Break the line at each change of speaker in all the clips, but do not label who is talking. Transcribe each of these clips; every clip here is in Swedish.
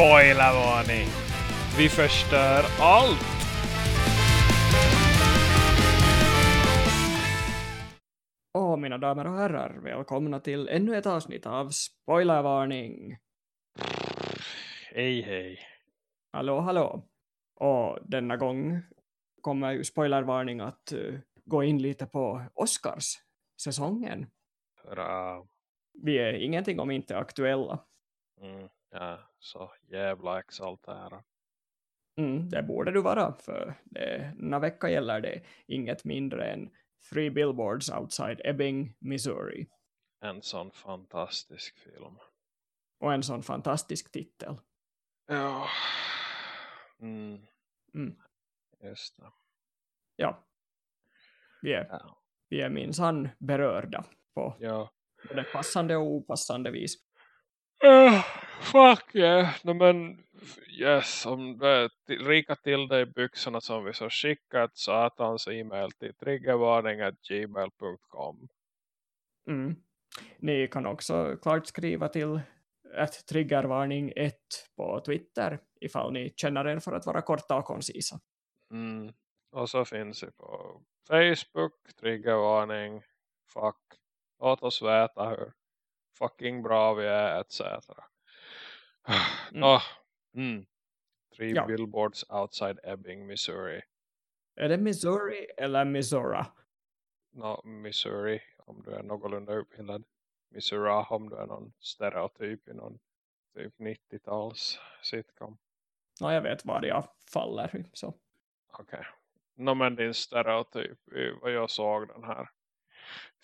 Spoilervarning! Vi förstör allt!
Och mina damer och herrar, välkomna till ännu ett avsnitt av Spoilervarning.
Hej hej.
Hallå, hallå. Och denna gång kommer ju spoilervarning att uh, gå in lite på Oscars-säsongen. Vi är ingenting om inte aktuella.
Mm, ja, så jävla exalterad.
Mm, det borde du vara, för denna vecka gäller det inget mindre än Three Billboards Outside Ebbing, Missouri.
En sån fantastisk film.
Och en sån fantastisk titel.
Ja. Mm.
Mm.
Just det.
Ja. Vi är,
Ja.
vi är minsann berörda på
ja.
både passande och opassande vis.
Uh, fuck yeah. No, men yes, om till- rika till dig byxorna som vi så skickat satans e-mail till triggervarning.gmail.com
Mm. Ni kan också klart skriva till ett triggervarning 1 på Twitter ifall ni känner er för att vara korta och koncisa.
mm. Och så finns vi på Facebook, triggervarning, fuck. Låt oss veta hur fucking bra vi är, etc.
Mm.
Ah, mm. Three
Ja.
billboards outside Ebbing, Missouri.
Är det Missouri eller Missouri?
no, Missouri om du är någorlunda utbildad. Missouri om du är någon stereotyp i någon typ 90-tals sitcom.
Ja, jag vet var jag faller.
Okej. No, men din stereotyp vad jag såg den här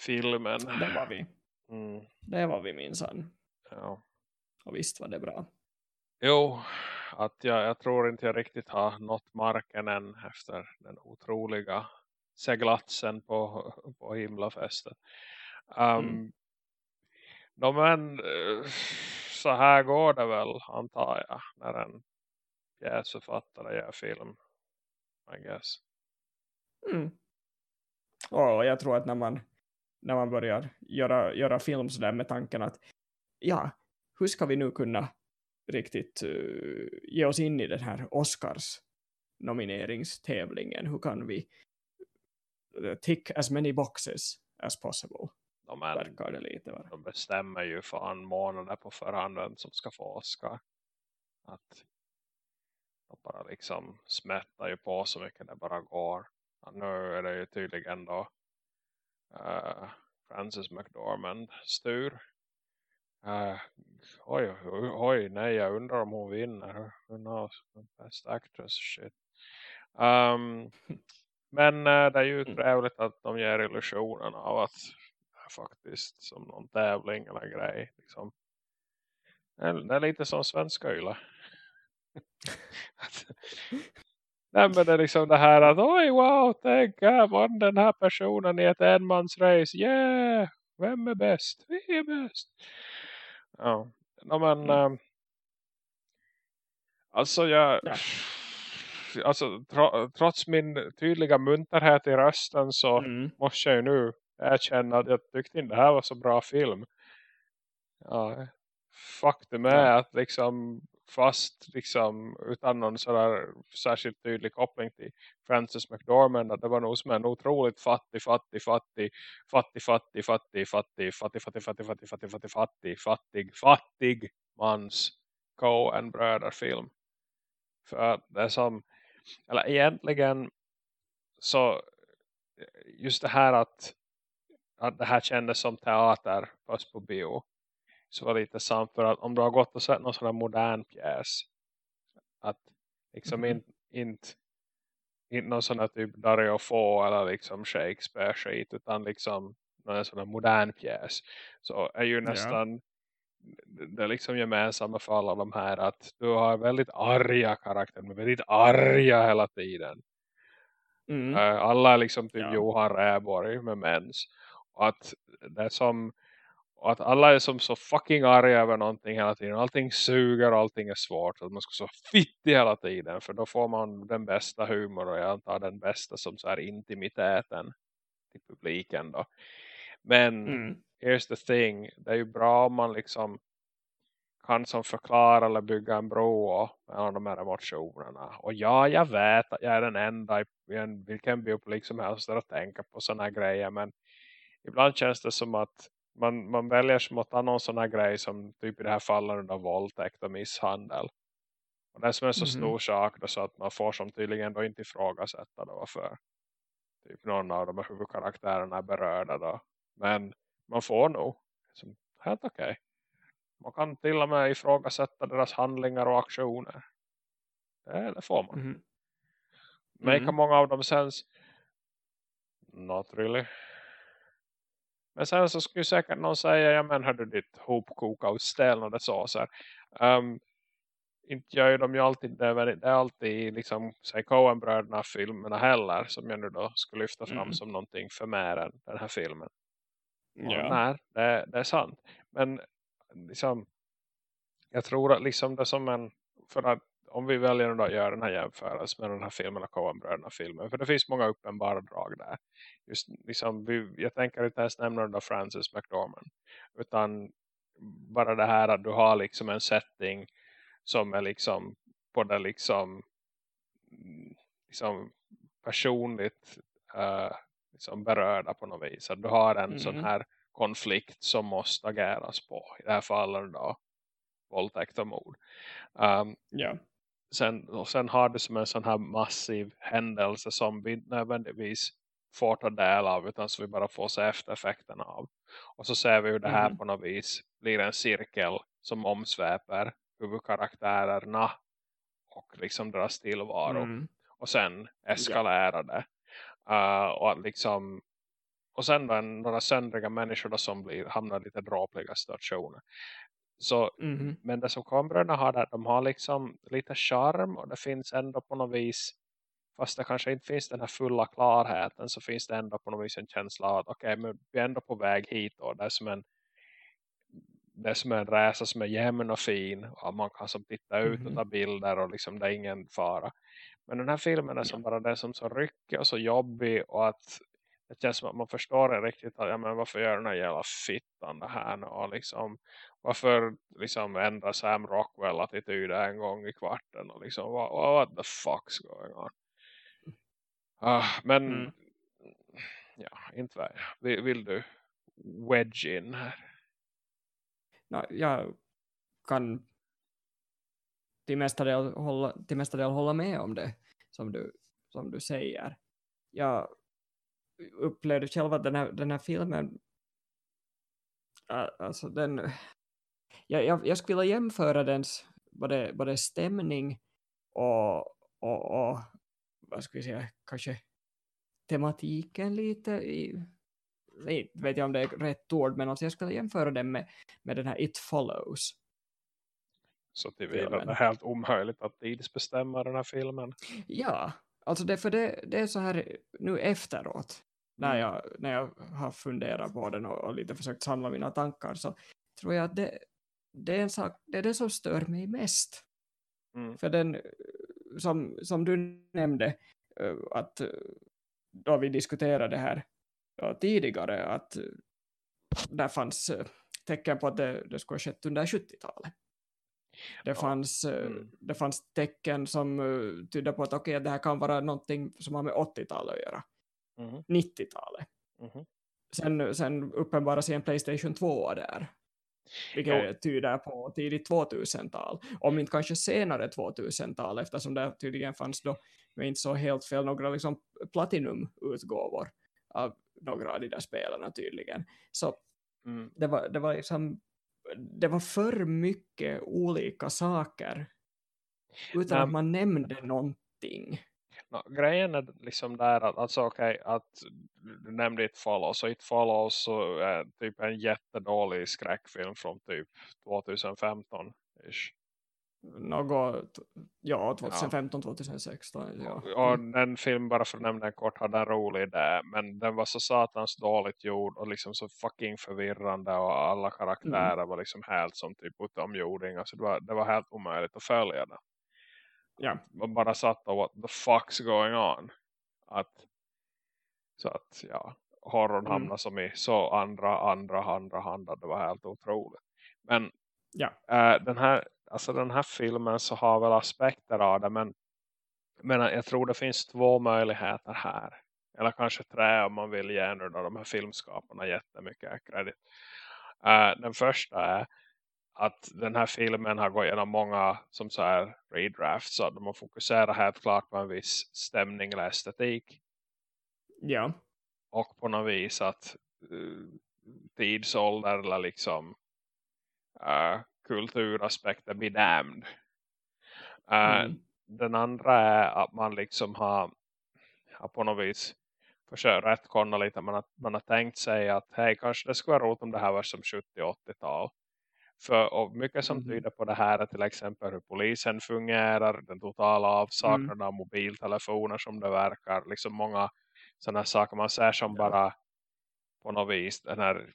filmen.
Det var vi.
Mm,
Det var vi minsann.
ja.
Och visst var det bra.
Jo, att jag, jag tror inte jag riktigt har nått marken än efter den otroliga seglatsen på, på himlafestet. Um,
Mm.
no, men eh, så här går det väl antar jag när en pjäsförfattare gör film. I guess.
Mm. Och jag tror att när man, när man börjar göra, göra film så där med tanken att ja, hur ska vi nu kunna riktigt uh, ge oss in i den här Oscars nomineringstävlingen? Hur kan vi uh, tick as many boxes as possible?
No, men
Verkar det lite vara.
de bestämmer ju fan månader på förhand vem som ska få Oscar. Att de bara liksom smättar ju på så mycket det bara går. Ja, nu är det ju tydligen då uh, Frances McDormand styr. Uh, oj, oj, oj, nej jag undrar om hon vinner. Who knows? Best actress shit. Um, men eh, det är ju
Mm.
trevligt att de ger illusionen av att det faktiskt som någon tävling eller grej. Liksom. Det är, lite som svenska yle. Att- Nej men det är liksom det här att oj wow, tänk här vann den här personen i ett enmansrace. Yeah! Vem är bäst? Vi är bäst. Ja, no, men
Mm.
ehm, alltså jag
Ja.
alltså tro, trots min tydliga munterhet i rösten så
Mm.
måste jag ju nu erkänna att jag tyckte inte det här var så bra film. Ja, faktum är
Ja.
att liksom fast liksom utan någon sådär särskilt tydlig koppling till Frances McDormand att det var nog som en otroligt fattig, fattig, fattig, fattig, fattig, fattig, fattig, fattig, fattig, fattig, fattig, fattig, fattig, fattig, fattig, fattig mans Coen-bröderfilm. För det som, eller egentligen så just det här att, att det här kändes som teater fast på bio så var det lite sant för att om du har gått och sett någon sån här modern pjäs att liksom
Mhm.
inte inte inte någon sån här typ Dario Fo eller liksom Shakespeare skit utan liksom någon sån här modern pjäs så är ju nästan det är liksom gemensamma för alla de här att du har väldigt arga karaktärer men väldigt arga hela tiden
Mm.
Eh, alla är liksom typ
Ja.
Johan Räborg med mens. Och att det som och att alla är som så fucking arga över någonting hela tiden. Allting suger och allting är svårt. Att man ska så fittig hela tiden. För då får man den bästa humor och jag antar den bästa som så här intimiteten till publiken då. Men
Mm.
here's the thing. Det är ju bra om man liksom kan som förklara eller bygga en bro mellan de här emotionerna. Och ja, jag vet att jag är den enda i en, vilken biopublik som helst att tänka på sådana här grejer. Men ibland känns det som att man, man väljer som att ta någon sån här grej som typ i det här fallet under våldtäkt och misshandel. Och det som är så mm stor sak då, så att man får som tydligen då inte ifrågasätta då varför typ någon av de här huvudkaraktärerna är berörda då. Men man får nog som, helt okej. Okay. Man kan till och med ifrågasätta deras handlingar och aktioner. Det, det får man. Mm. Make mm. många av dem sens? Not really. Men sen så skulle säkert någon säga, ja men hörde ditt hopkoka och stelnade såser. Um, inte gör ju de ju alltid det, det är alltid liksom Coen-bröderna filmerna heller som jag nu då skulle lyfta fram mm. som någonting för mer än den här filmen. Ja. nej, det, det, är sant. Men liksom jag tror att liksom det som en för att om vi väljer att göra den här jämförelsen med den här filmen och Coen-bröderna filmen. För det finns många uppenbara drag där. Just liksom, vi, jag tänker inte ens nämna den där Francis McDormand. Utan bara det här att du har liksom en setting som är liksom både liksom, liksom personligt uh, liksom berörda på något vis. Att du har en mm. sån här konflikt som måste ageras på. I det här fallet då våldtäkt och mord. Um,
yeah
sen, och sen har du som en sån här massiv händelse som vi nödvändigtvis får ta del av utan som vi bara får se eftereffekterna av. Och så ser vi hur det här mm. på något vis blir en cirkel som omsväper huvudkaraktärerna och liksom deras tillvaro. Mm. Och sen eskalerar det. Uh, och liksom och sen då några söndriga människor då som blir, hamnar i lite dråpliga situationer. Så, mm. Men det som kamerorna har där, de har liksom lite charm och det finns ändå på något vis, fast det kanske inte finns den här fulla klarheten så finns det ändå på något vis en känsla av att okej, okay, men vi är ändå på väg hit och det är som en det är som en resa som är jämn och fin och man kan som titta ut och ta bilder och liksom det är ingen fara. Men den här filmen är som bara det som så rycker och så jobbig och att det känns som att man förstår riktigt att ja, men varför gör den här jävla fittan det här nu? och liksom varför liksom ändrar Sam Rockwell attityd en gång i kvarten och liksom what, what the fuck's going on uh, men mm. ja, inte vad vill, vill du wedge in här?
No, jag kan till mesta, del hålla, till mesta del hålla med om det som du, som du säger. Jag upplevde själv att den här, den här filmen alltså den jag, jag, jag skulle vilja jämföra dens både, både stämning och, och, och vad ska vi säga, kanske tematiken lite i, nej, vet jag om det är rätt ord, men alltså jag skulle jämföra den med, med den här It Follows.
Så det är helt omöjligt att tidsbestämma den här filmen.
Ja, alltså det, för det, det är så här nu efteråt, när mm. jag, när jag har funderat på den och, och lite försökt samla mina tankar, så tror jag att det, det är, en sak, det är det som stör mig mest. Mm. För den, som, som du nämnde, eh, att eh, då vi diskuterade det här tidigare, att eh, där fanns tecken på att det, det skulle ha skett under 70-talet. Det, fanns, mm. det fanns tecken som tydde på att okay, det här kan vara någonting som har med 80-talet att göra. Mm. 90-talet. Mm. Sen, sen uppenbara sig en Playstation 2 där. Vilket tyder på tidigt 2000-tal. Om inte kanske senare 2000-tal eftersom det tydligen fanns då med inte så helt fel några liksom platinum-utgåvor av några av de där spelarna tydligen. Så mm. det, var, det, var liksom, det var för mycket olika saker utan um, att man nämnde någonting.
No, grejen är liksom där att, alltså, okay, att du nämnde It Follows och It Follows så är typ en jättedålig skräckfilm från typ 2015 ish.
Något, ja 2015, 2016 ja.
och mm. den film bara för att nämna den kort hade en rolig idé men den var så satans dåligt gjord och liksom så fucking förvirrande och alla karaktärer mm. var liksom helt som typ utomjordingar så det var, det var helt omöjligt att följa det
ja.
man bara satt och what the fuck's going on. Att, så att ja, horrorn mm. hamnar som i så andra, andra, andra hand. Det var helt otroligt. Men
Ja.
Uh, den, här, alltså den här filmen så har väl aspekter av det. Men, men jag tror det finns två möjligheter här. Eller kanske tre om man vill ge nu de här filmskaparna jättemycket kredit. Uh, den första är att den här filmen har gått igenom många som så här redrafts. Så de har fokuserat helt klart på en viss stämning eller estetik.
Ja.
Och på något vis att uh, tidsålder eller liksom uh, kulturaspekter blir damned. Uh, mm. Den andra är att man liksom har, har på något vis försökt rättkonna lite. Man har, man har tänkt sig att hej kanske det skulle vara roligt om det här var som 70-80-tal. För, och mycket som mm. tyder på det här är till exempel hur polisen fungerar, den totala avsaknaden mm. av mobiltelefoner som det verkar. Liksom många sådana saker man ser som ja. bara på något vis den här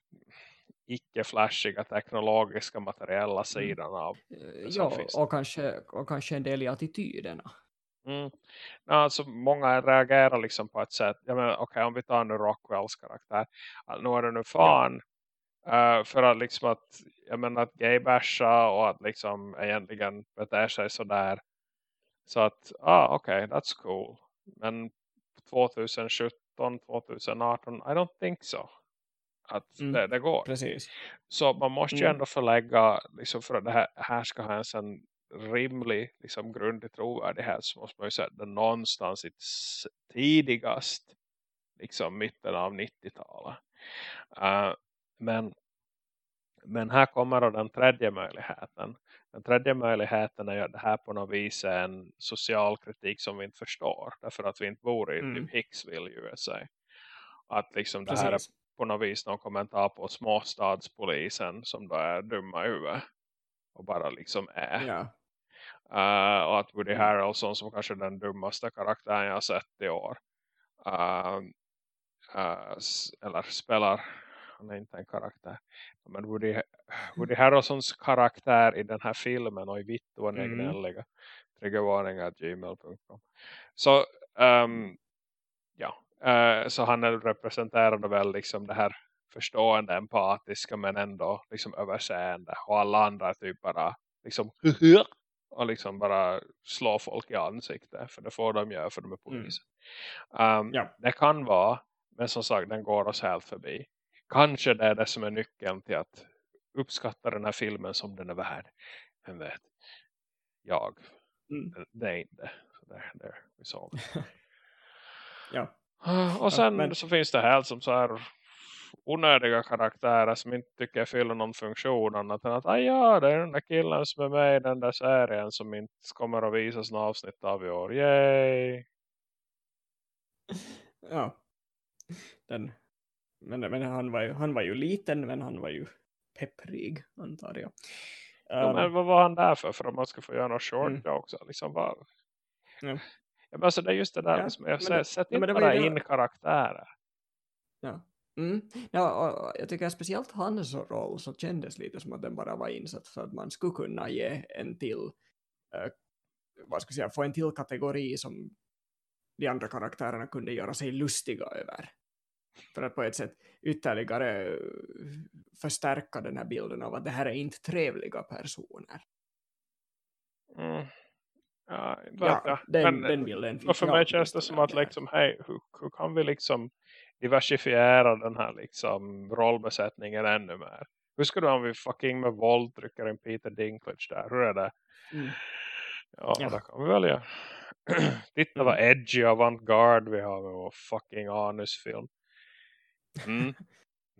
icke-flashiga teknologiska materiella mm. sidan av
eh, Ja, och kanske, och kanske en del i attityderna.
Mm. Alltså, många reagerar liksom på ett sätt. Menar, okej, okay, om vi tar nu Rockwells karaktär. Att nu är det nu fan. Uh, för att liksom att, jag menar att gaybasha och att liksom egentligen beter sig sådär. Så att, ah okej, okay, that's cool. Men 2017, 2018, I don't think so att mm. det, det, går.
Precis.
Så man måste ju mm. ändå förlägga liksom för att det här, här ska ha en sån rimlig liksom, grundlig trovärdighet så måste man ju sätta den någonstans i tidigast liksom mitten av 90-talet. Uh, eh, men, men här kommer då den tredje möjligheten. Den tredje möjligheten är att det här på något vis är en social kritik som vi inte förstår. Därför att vi inte bor i mm. typ Hicksville i USA. Att liksom det här är på något vis någon kommentar på småstadspolisen som då är dumma huvudet och bara liksom är.
Ja.
Uh, och att Woody Harrelson som kanske är den dummaste karaktären jag har sett i år. Uh, uh, eller spelar, han är inte en karaktär. Men Woody, Woody Harrelsons karaktär i den här filmen och i vitt och mm. gnälliga triggervarningar gmail.com. Så um, ja, Uh, så han representerade väl liksom det här förstående, empatiska men ändå liksom överseende. Och alla andra typ bara liksom och liksom bara slå folk i ansiktet. För det får de göra för de är mm. polisen. Mm. Um, ja. Det kan vara, men som sagt den går oss helt förbi. Kanske det är det som är nyckeln till att uppskatta den här filmen som den är värd. Vem vet? Jag. Mm. Det är inte. Så där, där, vi
ja.
Och sen ja, men... så finns det helt som så här onödiga karaktärer som inte tycker fyller någon funktion annat än att ah, ja, det är den där killen som är med i den där serien som inte kommer att visas något avsnitt av i år. Yay!
Ja. Den, men, men han, var ju, han var ju liten men han var ju pepprig antar jag.
Ja, um, men vad var han där för? För att man ska få göra något short mm. också. Liksom bara... Ja. Ja, men alltså det är just det där ja, som jag säger, sätt inte bara in karaktärer.
Ja. Mm. Ja, jag tycker speciellt hans roll så kändes lite som att den bara var insatt för att man skulle kunna ge en till uh, vad ska jag säga, få en till kategori som de andra karaktärerna kunde göra sig lustiga över. För att på ett sätt ytterligare förstärka den här bilden av att det här är inte trevliga personer.
Mm. Ja,
ja den, men, den bilden
finns. för mig känns det som att liksom, hej, hur, hur kan vi liksom diversifiera den här liksom rollbesättningen ännu mer? Hur ska du om vi fucking med våld trycker in Peter Dinklage där? Hur är det? Mm. Ja, ja, det kan vi väl göra. Titta mm. vad edgy avantgarde vi har med vår fucking anusfilm. Mm.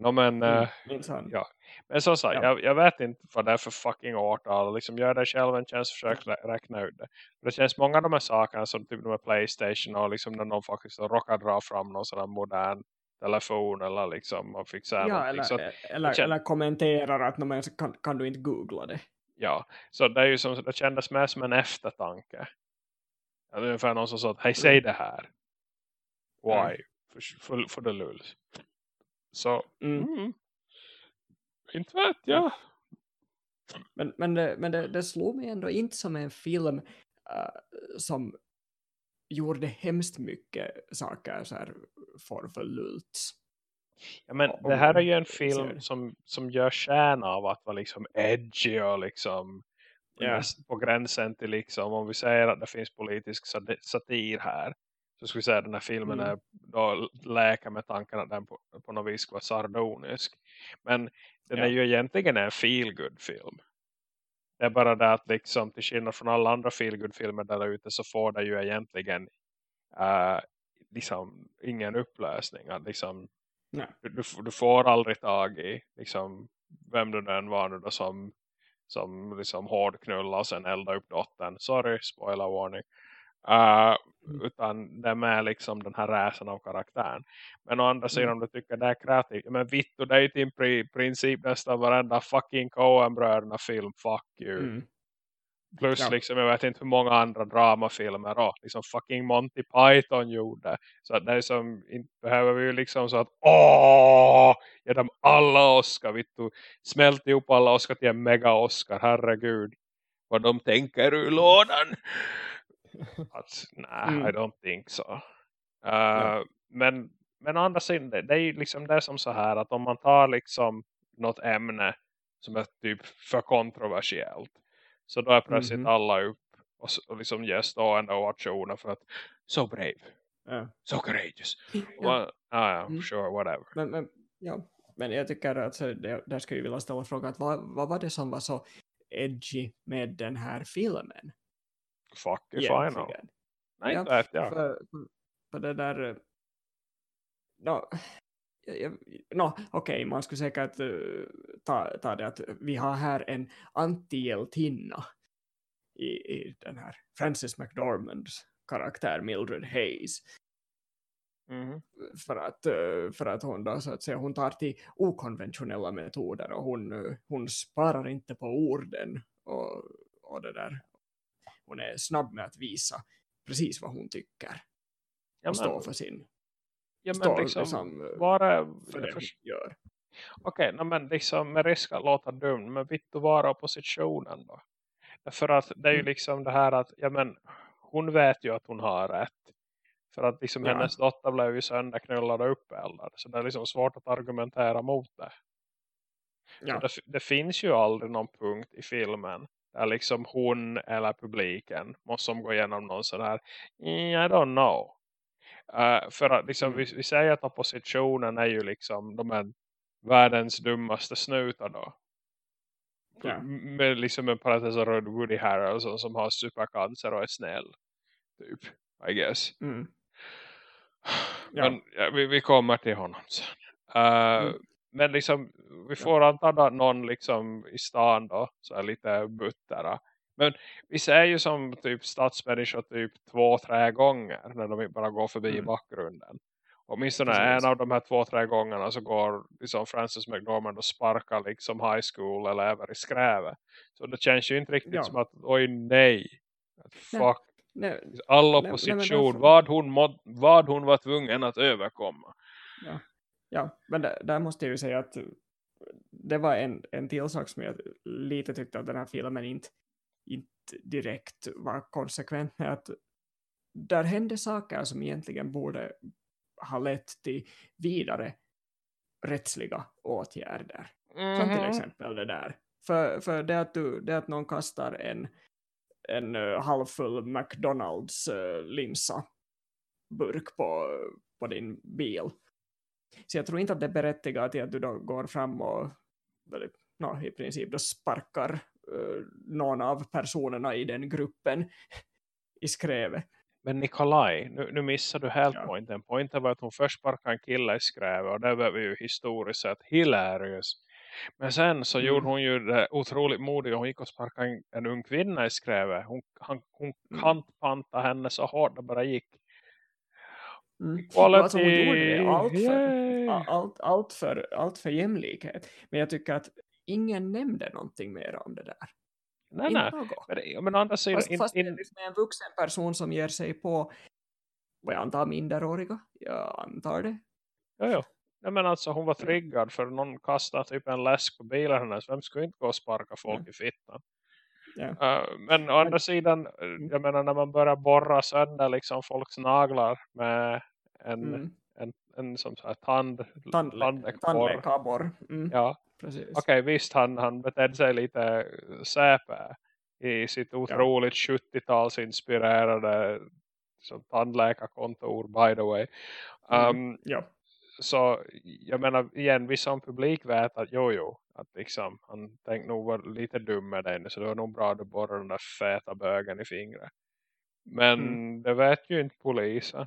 No, men, mm, uh, ja. men som sagt, ja. jag, jag, vet inte vad det är för fucking årtal. Liksom gör det själv en chans försök räkna ut det. Det känns många av de här sakerna som typ med Playstation och liksom när någon faktiskt råkar dra fram någon sån modern telefon eller liksom och fixar
ja, eller, så eller, känns... eller kommenterar att men, kan, kan du inte googla det.
Ja, så det är ju som det kändes mer som en eftertanke. Det är ungefär någon som sa att hej säg mm. det här. Why? Mm. För, för, för the lulls. Så, mm. Mm, inte vet jag.
Men, men, det, men det, det slog mig ändå inte som en film uh, som gjorde hemskt mycket saker så här för, för lults.
Ja, men det här är ju en film som, som gör kärna av att vara liksom edgy och liksom näst på gränsen till liksom om vi säger att det finns politisk sat- satir här så skulle vi säga den här filmen
Mm.
är då läker med tanken att den på, på något vis ska vara sardonisk men den
Ja.
är ju egentligen en feel good film det är bara det att liksom till skillnad från alla andra feel good filmer där ute så får det ju egentligen uh, liksom ingen upplösning att liksom
Nej.
du, du, du får aldrig tag i liksom, vem du än var nu då som, som liksom hårdknulla och sen elda upp dottern. Sorry, spoiler warning. Uh,
Mm.
utan det är med liksom den här räsen av karaktären. Men å andra sidan
Mm.
om du tycker det är kreativt. Men Vittu, det är ju i pri, princip nästan varenda fucking Coen-bröderna film. Fuck you.
Mm.
Plus
Ja.
liksom, jag vet inte hur många andra dramafilmer och liksom fucking Monty Python gjorde. Så att det är som, inte behöver vi ju liksom så att åh, ge dem alla Oscar, vittu, smält ihop alla Oscar till en mega Oscar, herregud. Vad de tänker ur lådan. Att, nej,
Mm.
I don't think so. Uh,
Ja.
Men, men å andra sidan, det, det är ju liksom det som så här att om man tar liksom något ämne som är typ för kontroversiellt så då är plötsligt
Mhm.
alla upp och, och liksom ger stående ovationer för att so brave,
Ja.
so courageous.
Ja.
Ja. Ah, ja,
Mm.
sure, whatever.
Men, men, ja. men jag tycker att så det, där skulle jag vilja ställa frågan att vad, vad var det som var så edgy med den här filmen?
Fuck if I know. Nej,
Ja,
vet jag.
För, för det där... eh, No, jag- no, Okej, man skulle säkert eh, ta, ta det att vi har här en antihjältinna i, i den här Frances McDormands karaktär Mildred Hayes.
Mhm.
för att, eh, för att hon då så att säga hon tar till okonventionella metoder och hon, eh, hon sparar inte på orden och, och det där. Hon är snabb med att visa precis vad hon tycker
Ja,
och
men,
för sin
ja, men liksom,
liksom, eh,
var är,
för det
för,
gör.
Okej, no, men liksom med risk att låta dum, men vittu vara oppositionen då? För att det är ju
Mm.
liksom det här att, ja men hon vet ju att hon har rätt. För att liksom
Ja.
hennes dotter blev ju sönderknullad och uppeldad. Så det är liksom svårt att argumentera mot det.
Ja.
det, det finns ju aldrig någon punkt i filmen där liksom hon eller publiken måste gå igenom någon sån här "Mm, I don't know. Eh, för att liksom,
Mm.
vi, vi säger att oppositionen är ju liksom de är världens dummaste snutar då. M- Med liksom en parentes av Rod Woody Harrelson som har supercancer och är snäll. Typ, I guess.
Mm.
Men ja, vi, vi kommer till honom sen. Eh,
Mm.
Men liksom, vi får anta att någon liksom i stan då, så är lite buttera. Men vi ser ju som typ stadsmänniskor typ två, tre gånger när de bara går förbi i
Mm.
bakgrunden. Åtminstone
Precis.
en av de här två, tre gångerna så går liksom Francis McDormand och sparkar liksom high school elever i skrävet. Så det känns ju inte riktigt
Ja.
som att, oj nej. Att
Nej.
fuck,
Nej,
all
nej, men
opposition,
därför-
vad, hon vad hon var tvungen att överkomma.
Ja, ja men där, där måste jag ju säga att det var en, en till sak som jag lite tyckte att den här filmen inte, inte direkt var konsekvent med att där hände saker som egentligen borde ha lett till vidare rättsliga åtgärder. Som till
Mhm.
exempel det där. För, för det, att du, det att någon kastar en, en uh, halvfull McDonalds uh, linsa burk på, på din bil. Så jag tror inte att det är berättigat till att du då går fram och no, i princip då sparkar uh, någon av personerna i den gruppen i skrevet.
Men Nikolaj, nu, nu missar du helt
Ja.
pointen. Pointen var att hon först sparkade en kille i skrävet och det var ju historiskt sett hilarious. Men sen så
Mm.
gjorde hon ju det otroligt modigt och hon gick och sparkade en, en ung kvinna i skrävet. Hon, han, hon
Mm.
kantpantade henne så hårt det bara gick.
Mm.
Equality!
Alltså det allt för,
Yay!
a- allt, allt, för, allt för jämlikhet. Men jag tycker att ingen nämnde någonting mer om det där.
Nej,
Inte
nej.
något.
Men, men andra sidan,
Fast,
in,
fast det är
in,
liksom en vuxen person som ger sig på vad jag antar minderåriga. Jag antar det.
jo, jo. Nej, men alltså hon var triggad för någon kastade typ en läsk på bilen hennes. Vem skulle inte gå och sparka folk i fittan? Uh, men å andra sidan, eh, jag menar när man börjar borra sönder liksom folks naglar med en,
Mm.
en, en som så här tand,
tandläkarborr. Mm.
Ja, okej okay, visst han, han betedde sig lite säpe i sitt otroligt ja. 70-tals inspirerade som tandläkarkontor by the way. Um, mm.
Ja.
Så jag menar igen, vi som publik vet att jo jo, att liksom han tänkte nog vara lite dum med den så det var nog bra att du borrade den där feta bögen i fingret. Men mm. det vet ju inte polisen.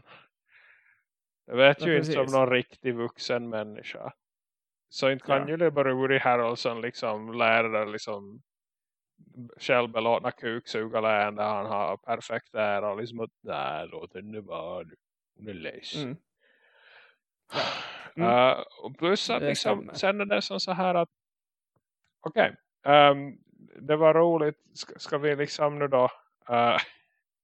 Det vet ja, ju precis. inte som någon riktig vuxen människa. Så inte kan ja. ju bara Woody Harrelson liksom lära dig liksom självbelåtna kuksugarlän där han har perfekt ära och liksom att nej låt henne vara hon är ledsen. Mm. Mm. Uh, plus att liksom, sen är det som så här att okej, okay, um, ehm, det var roligt ska, ska, vi liksom nu då uh,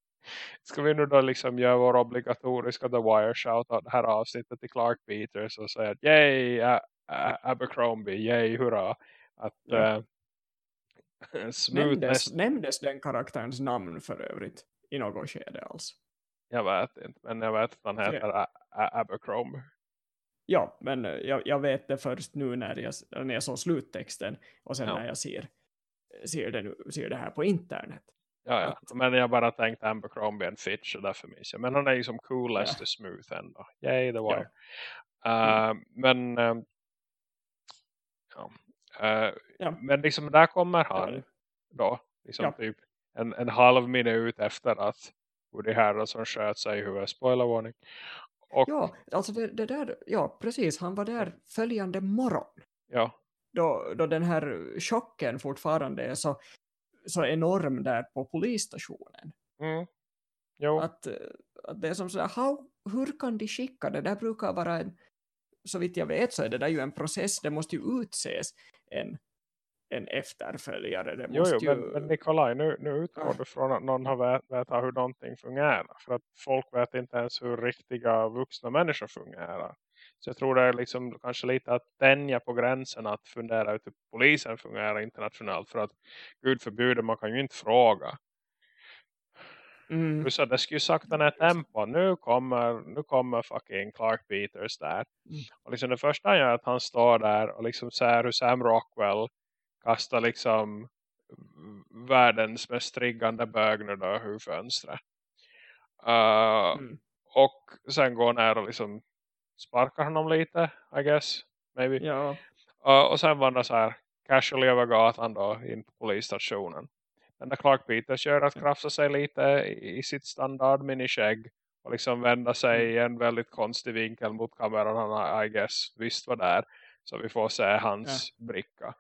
ska vi nu då liksom göra vår obligatoriska The Wire shoutout det här avsnittet till Clark Peters och säga att yay uh, Abercrombie, yay hurra att ja.
nämndes, nämndes den karaktärens namn för övrigt i något skede alls?
Jag vet inte, men jag vet att han heter Abercrombie.
Ja, men eh, jag, jag, vet det först nu när jag, när jag såg sluttexten och sen ja. när jag ser, ser, det, ser det här på internet.
Ja, ja. Att, men jag bara tänkte Abercrombie and Fitch och därför minns jag. Men han är ju som coolest ja. och smooth ändå. Yay, the wire. Ja. Uh, mm. Men uh. Uh, ja. men liksom där kommer han då. Liksom typ en, en halv minut efter att Woody Harrelson sköt sig i huvudet. Spoilervarning.
Och, ja, alltså det, det, där, ja precis, han var där följande morgon.
Ja.
Då, då den här chocken fortfarande är så, så enorm där på polisstationen.
Mm.
Att, att det är som sådär, how, hur kan de skicka det? Det brukar vara en, så vitt jag vet så är det där ju en process, det måste ju utses en en efterföljare. Det
jo, jo, ju... men, men Nikolaj, nu, nu utgår du från att någon har vet, vet hur någonting fungerar. För att folk vet inte ens hur riktiga vuxna människor fungerar. Så jag tror det är liksom kanske lite att tänja på gränsen att fundera ut hur polisen fungerar internationellt. För att gud förbjuder, man kan ju inte fråga. Mm. Så det skulle ju sakta ner tempo. Nu kommer, nu kommer fucking Clark Peters där. Mm. Och liksom det första han gör är att han står där och liksom ser hur Sam Rockwell kasta liksom världens mest triggande bög nu då ur fönstret. Uh, mm. Och sen går ner och liksom sparkar honom lite, I guess. Maybe.
Ja.
Uh, och sen vandrar så här casually över gatan då in på polisstationen. Den där Clark Peters gör att krafsa sig lite i, i sitt standard miniskägg. Och liksom vända sig mm. i en väldigt konstig vinkel mot kameran han I guess visst var där. Så vi får se hans ja. bricka.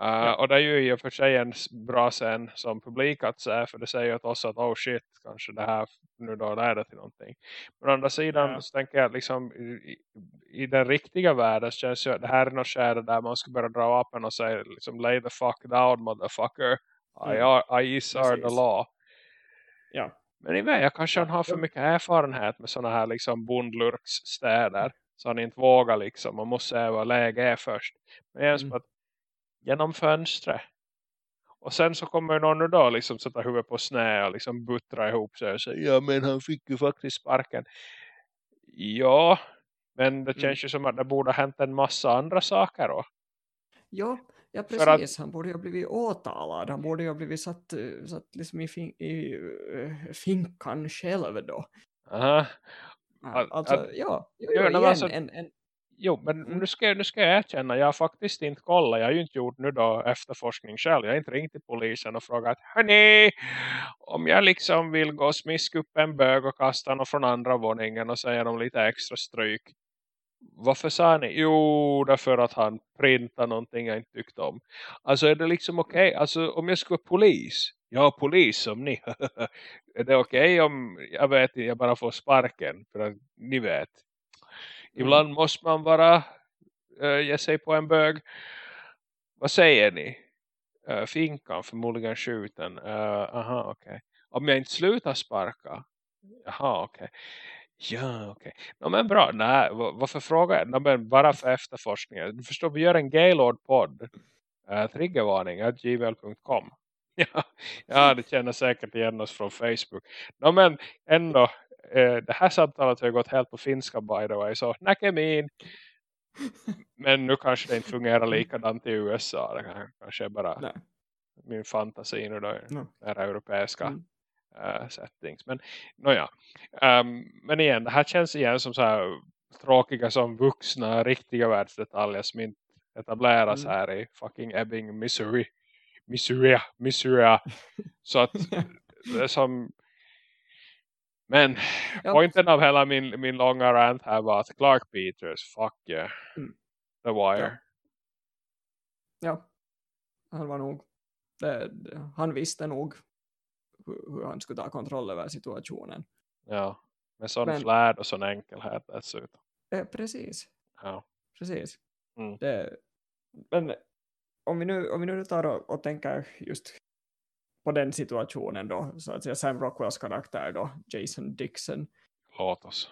Uh, ja. Och det är ju i och för sig en bra scen som publik att se. För det säger åt oss att oh shit, kanske det här nu då leder till någonting. Men å andra sidan ja. så tänker jag liksom i, i, den riktiga världen känns ju att det här är något skärde där man ska börja dra vapen och säga liksom lay the fuck down motherfucker. Mm. I, are, I is are the law.
Ja.
Men i jag kanske han har för mycket erfarenhet med sådana här liksom bondlurksstäder. Så han inte vågar liksom. Man måste se vad läge är först. Men jag mm. att genom fönstret. Och sen så kommer någon då liksom sätta huvudet på snä och liksom buttra ihop sig och säga ja men han fick ju faktiskt sparken. Ja, men det känns mm. ju som att det borde ha hänt en massa andra saker då.
Ja, ja precis. Att, han borde ju ha blivit åtalad. Han borde ju ha blivit satt, satt liksom i, fin, i uh, finkan själv då.
Aha.
Alltså, att, ja, jo, jo, igen, alltså, en, en,
Jo, men mm. nu ska, nu ska jag erkänna, jag har faktiskt inte kollat. Jag har ju inte gjort nu då efterforskning själv. Jag har inte ringt till polisen och frågat, hörni, om jag liksom vill gå och smiska upp en bög och kasta honom från andra våningen och säga dem lite extra stryk. Varför sa ni? Jo, därför att han printar någonting jag inte tyckte om. Alltså är det liksom okej? Okay? Alltså om jag ska vara polis? Ja, polis som ni. är det okej okay om jag vet jag bara får sparken? För att ni vet. Mm. Ibland mm. måste man bara uh, ge sig på en bög. Vad säger ni? Uh, finkan förmodligen skjuten. Uh, aha, okej. Okay. Om jag inte slutar sparka. Jaha, okej. Okay. Ja, okej. Okay. No, men bra. Nej, varför frågar jag? No, men bara för efterforskningen. Du förstår, vi gör en Gaylord-podd. Uh, triggervarning at gmail.com. ja, ja, det känner säkert igen oss från Facebook. No, men ändå, det här samtalet har gått helt på finska by the way. Så näkemin. Men nu kanske det inte fungerar likadant i USA. Det kanske är bara
Nej.
min fantasi nu då.
No.
är europeiska
Mm.
eh, settings. Men nåja. Um, men igen, det här känns igen som så här tråkiga som vuxna riktiga världsdetaljer som inte etableras
Mm.
här i fucking Ebbing, Missouri. Missouri, Missouri. Så att det som men
Ja.
poängen av hela min, min långa rant här var att Clark Peters, fuck yeah.
Mm.
The Wire.
Ja, han var nog, det, han visste nog hur, hur han skulle ta kontroll över situationen.
Ja. Med sån
Men-
flärd och sån enkelhet dessutom.
Eh, precis,
Ja.
precis.
Mm.
Det, men om vi nu, om vi nu tar och, och tänker just på den situationen då, så att säga Sam Rockwells karaktär då, Jason Dixon,
Låt oss.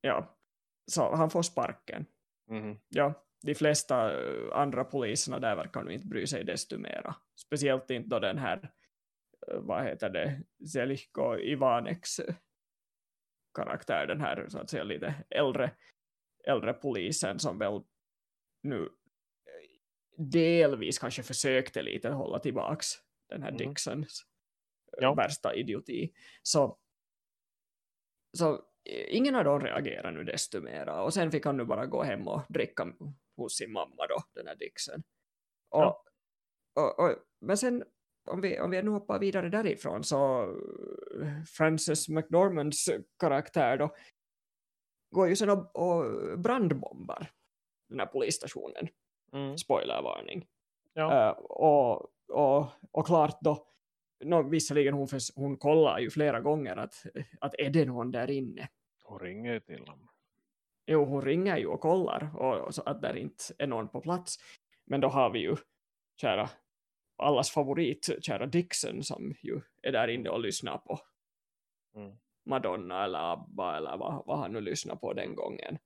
ja, så han får sparken.
Mhm.
Ja, de flesta eh, andra poliserna där verkar nu inte bry sig desto mera. Speciellt inte då den här, eh, vad heter det, Zeljko Ivaneks eh, karaktär, den här så att säga lite äldre, äldre polisen som väl nu delvis kanske försökte lite hålla tillbaks den här
Mhm.
Dixons eh,
Ja.
värsta idioti. Så, så eh, ingen av dem reagerar nu desto mera. Och sen fick han nu bara gå hem och dricka hos sin mamma då, den här Dixon. Och,
Ja.
och, och, men sen, om vi, om vi nu hoppar vidare därifrån så eh, Frances McDormands karaktär då går ju sen och, och brandbombar den här polisstationen.
Mm.
Spoilervarning.
Ja.
Eh, och, och, och klart då, no, visserligen hon, hon kollar ju flera gånger att, att är det någon där inne?
Hon ringer ju till honom.
Jo, hon ringer ju och kollar och, och så att där inte är någon på plats. Men då har vi ju kära, allas favorit, kära Dixon som ju är där inne och lyssnar på
Mm.
Madonna eller ABBA eller vad, vad han nu lyssnar på den gången.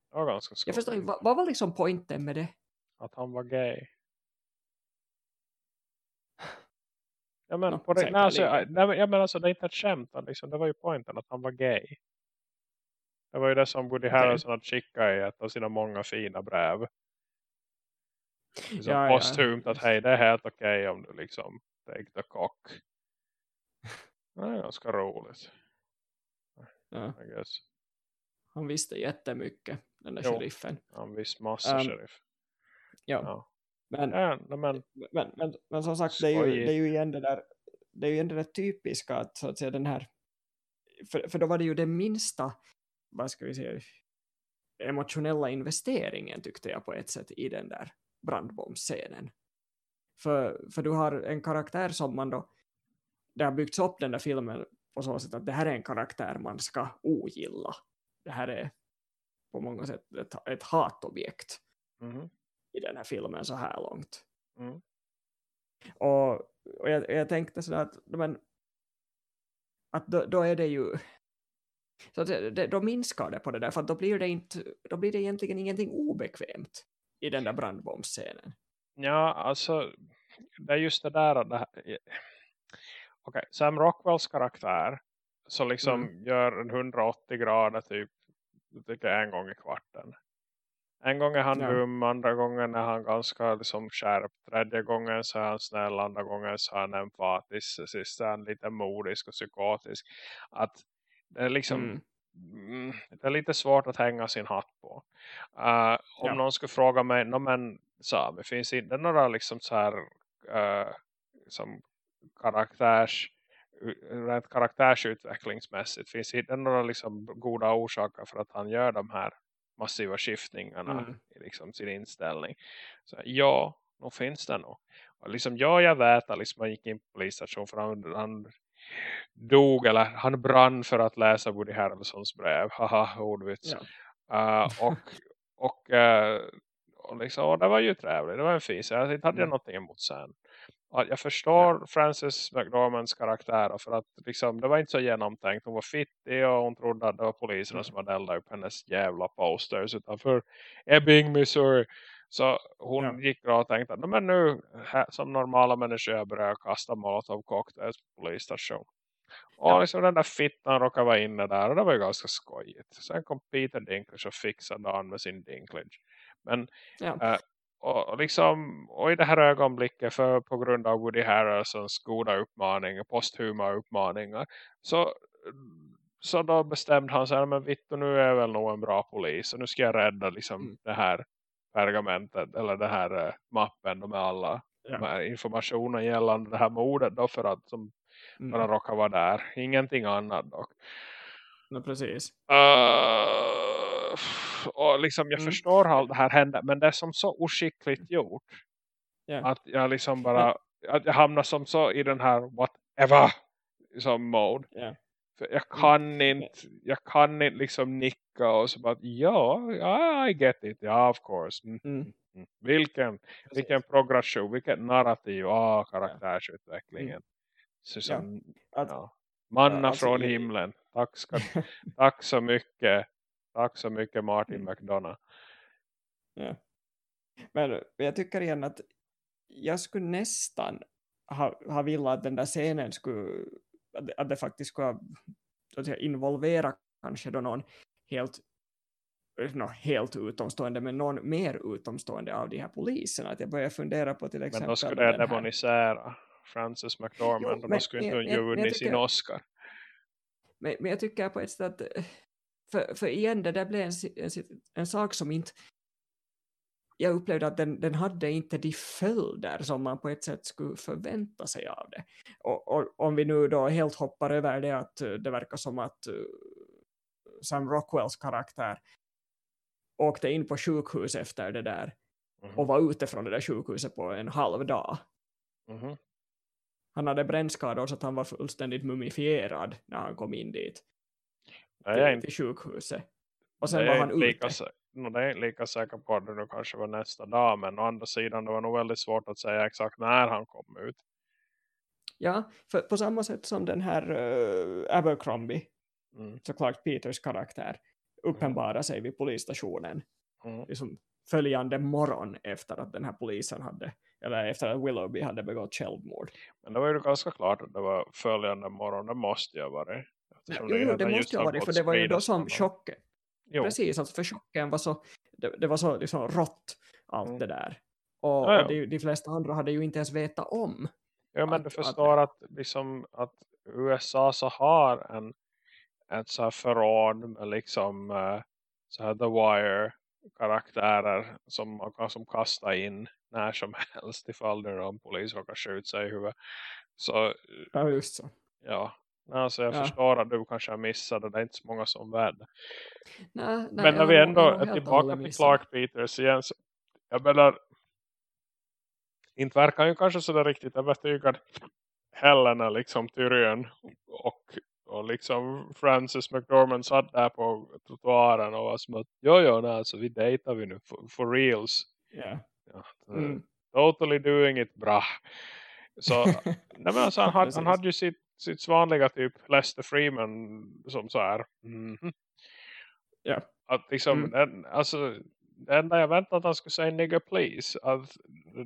Jag förstår inte, vad, vad var liksom poängen med det?
Att han var gay. Ja men, på det, nej, alltså, nej, ja, men alltså det är inte ett skämt. Liksom, det var ju poängen att han var gay. Det var ju det som Woody. Harrelson hade skickat i ett av sina många fina brev. Liksom
Ja, ja.
postumt att hej det är helt okej om du liksom take the cock. Det är ganska roligt.
Ja, han visste jättemycket, den där
Jo.
sheriffen.
Han visst massa
Um,
sheriff.
Ja,
Ja.
Men
Ja, men
men, men, men som sagt, det är, ju, det är ju igen det där det är ju igen det typiska att, så att säga, den här för, för då var det ju den minsta vad ska vi säga emotionella investeringen tyckte jag på ett sätt i den där brandbombscenen. För, för du har en karaktär som man då det har byggts upp den där filmen på så sätt att det här är en karaktär man ska ogilla. Det här är på många sätt ett, ett hatobjekt
mhm.
I den här filmen så här långt.
Mm.
Och, och jag, jag tänkte sådär att, men, att då, då är det ju så det, det- då minskar det på det där för då blir det, inte, då blir det egentligen ingenting obekvämt i den där brandbombscenen.
Ja, alltså det är just det där. Det här, Okej, Sam Rockwells karaktär så liksom
Mm.
gör en 180 grader typ jag tycker en gång i kvarten. En gång är han
Ja.
dum, andra gången är han ganska liksom skärpt. Tredje gången så är han snäll, andra gången så är han empatisk. Sist är han lite modisk och psykotisk. Att det är liksom
Mm.
mm, det är lite svårt att hänga sin hatt på. Uh, om
Ja.
någon skulle fråga mig, no, men Sami, finns inte några liksom så här uh, som karaktärs rent karaktärsutvecklingsmässigt finns det inte några liksom goda orsaker för att han gör de här massiva skiftningarna
Mm.
i liksom sin inställning. Så ja, nog finns det nog. Och liksom, ja, jag vet att liksom, han gick in på polisstation för han, han dog eller han brann för att läsa Woody Harrelsons brev. Haha, ordvits.
Ja.
Uh, och och, uh, och liksom, och det var ju trevligt. Det var en fin. Så jag hade
Mm.
någonting emot sen. Jag förstår Frances McDormands karaktär för att liksom, det var inte så genomtänkt. Hon var fittig och hon trodde att det var poliserna
Mm.
som hade eldat upp hennes jävla posters utanför Ebbing, Missouri. Så hon
Ja.
gick och tänkte att "Nej, men nu som normala människor börjar kasta molotov cocktails på polisstation. Och
Ja.
liksom den där fittan råkade vara inne där. Och det var ju ganska skojigt. Sen kom Peter Dinklage och fixade dagen med sin Dinklage. Men
Ja.
Eh, och, och liksom och i det här ögonblicket för på grund av Woody Harrelsons goda uppmaningar, posthuma uppmaningar så, så då bestämde han sig men Vittu nu är jag väl nog en bra polis och nu ska jag rädda liksom
Mm.
det här pergamentet eller det här eh, mappen med alla
Ja.
de här informationen gällande det här mordet då för att som bara
Mm.
råkar vara där ingenting annat dock
No, precis.
Uh, och liksom jag
Mm.
förstår allt det här händer men det är som så oskickligt gjort
Ja.
att jag liksom bara att jag hamnar som så i den här whatever som mode
Ja.
för jag kan inte jag kan inte liksom nicka och så bara ja, I get it, ja of course mm.
Mm.
Mm. vilken
Precis.
vilken progression, vilket narrativ ah, karaktärsutvecklingen så
Ja.
som,
Att,
ja. manna
Ja, alltså
från himlen tack, ska, tack så mycket tack så mycket Martin
Mm.
McDonough
Ja. Men jag tycker igen att jag skulle nästan ha, ha velat att den där scenen skulle, att, det- att det faktiskt skulle ha, att involvera kanske då någon helt no, helt utomstående men någon mer utomstående av de här poliserna. Att jag börjar fundera på till exempel
men då skulle jag demonisera Frances McDormand
Jo,
och då
men-
skulle
men-
inte hon
men- men
vunnit sin
tycker-
Oscar
Men, men jag tycker på ett sätt att eh, för, för igen det där blev en, en, en sak som inte jag upplevde att den, den hade inte de följder som man på ett sätt skulle förvänta sig av det. Och, och om vi nu då helt hoppar över det att eh, det verkar som att eh, Sam Rockwells karaktär åkte in på sjukhus efter det där
Mhm.
och var ute från det där sjukhuset på en halv dag.
Mhm.
Han hade brännskador så att han var fullständigt mumifierad när han kom in dit.
Jag
till,
inte,
till sjukhuset. Och sen var
jag
han
lika,
ute.
sä- no, det är jag inte lika säker på att det nu kanske var nästa dag men å andra sidan det var nog väldigt svårt att säga exakt när han kom ut
Ja, för på samma sätt som den här uh, Abercrombie,
mm.
så Clark Peters karaktär, uppenbarar sig vid polisstationen
Mm.
liksom följande morgon efter att den här polisen hade, eller efter att Willoughby hade begått självmord.
men det var ju ganska klart att det var följande morgon det måste ju ha varit
Ja,
Eftersom
jo, det
just
måste ju varit,
fått
för det var ju då som chocken. Precis, alltså för chocken var så, det, det var så liksom rått allt
Mm.
det där. Och,
Ja, ja.
och de, de flesta andra hade ju inte ens vetat om.
Ja, men
att-
du
att-
förstår att, liksom, att USA så har en ett så här förråd med liksom eh, så här The Wire karaktärer som man kan som kasta in när som helst ifall det någon polis råkar skjuta sig i huvudet. Så
Ja, just så.
ja, alltså jag
Ja.
förstår att du kanske har missat det. Det är inte så många som.
Nej, nej,
Men när vi ändå är
och
tillbaka till Clark Peters igen. Så jag menar, inte verkar ju kanske sådär riktigt övertygad heller när liksom Tyrion och, och liksom Francis McDormand satt där på trottoaren och var som att jo jo nej, alltså vi dejtar vi nu for, for reals.
Ja.
Ja,
Mm.
Totally doing it bra. Så nej, men alltså, han, hade, han hade ju sitt, sitt vanliga typ Lester Freeman som så här. mhm.
Ja.
Att liksom,
Mm.
den, alltså det enda jag väntade att han skulle säga nigga please. Att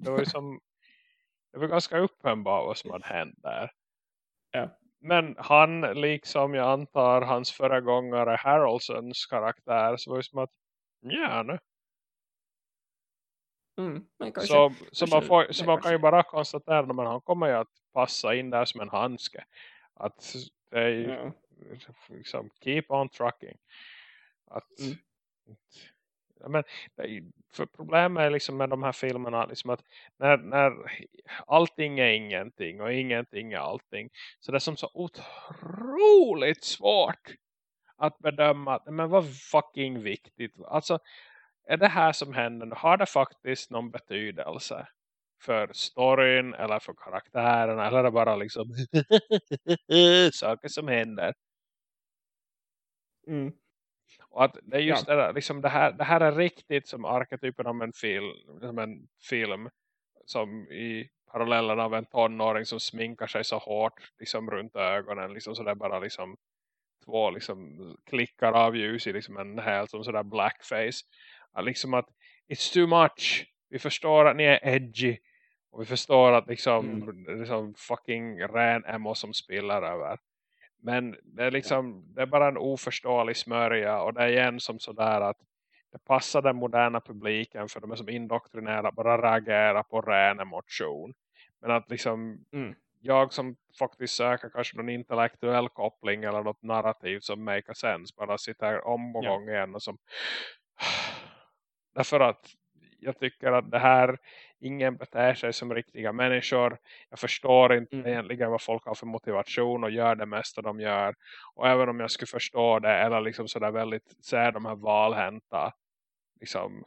det var ju som det var ganska uppenbart vad som hade hänt där.
Ja.
Men han, liksom jag antar hans föregångare Haroldsons karaktär, så var det som att ja nu.
Mm. Kanske,
Så, så, man, får, så man kan ju bara konstatera men han kommer ju att passa in där som en handske. Att det är ju
ja.
liksom keep on trucking. Att,
Mm.
ja, men, för problemet är liksom med de här filmerna liksom att när, när allting är ingenting och ingenting är allting så det är som så otroligt svårt att bedöma att, men vad fucking viktigt alltså är det här som händer har det faktiskt någon betydelse för storyn eller för karaktärerna? Eller är det bara liksom saker som händer?
Mm.
och att det är just det där, liksom det här, det här är riktigt som arketypen av en film, som en film som i parallellen av en tonåring som sminkar sig så hårt liksom runt ögonen liksom så det är bara liksom två liksom klickar av ljus i liksom en helt som sådär blackface att liksom att it's too much. Vi förstår att ni är edgy. Och vi förstår att liksom, liksom fucking ren emo som spiller över. Men det är liksom det är bara en oförståelig smörja. Och det är igen som sådär att det passar den moderna publiken. För de är som indoktrinerade bara reagera på ren emotion. Men att liksom
Mm.
jag som faktiskt söker kanske någon intellektuell koppling eller något narrativ som make sense. Bara sitter om och
Ja.
gång igen och som därför att jag tycker att det här ingen beter sig som riktiga människor. Jag förstår inte
Mm.
egentligen vad folk har för motivation och gör det mesta de gör. Och även om jag skulle förstå det eller liksom sådär väldigt se de här valhänta liksom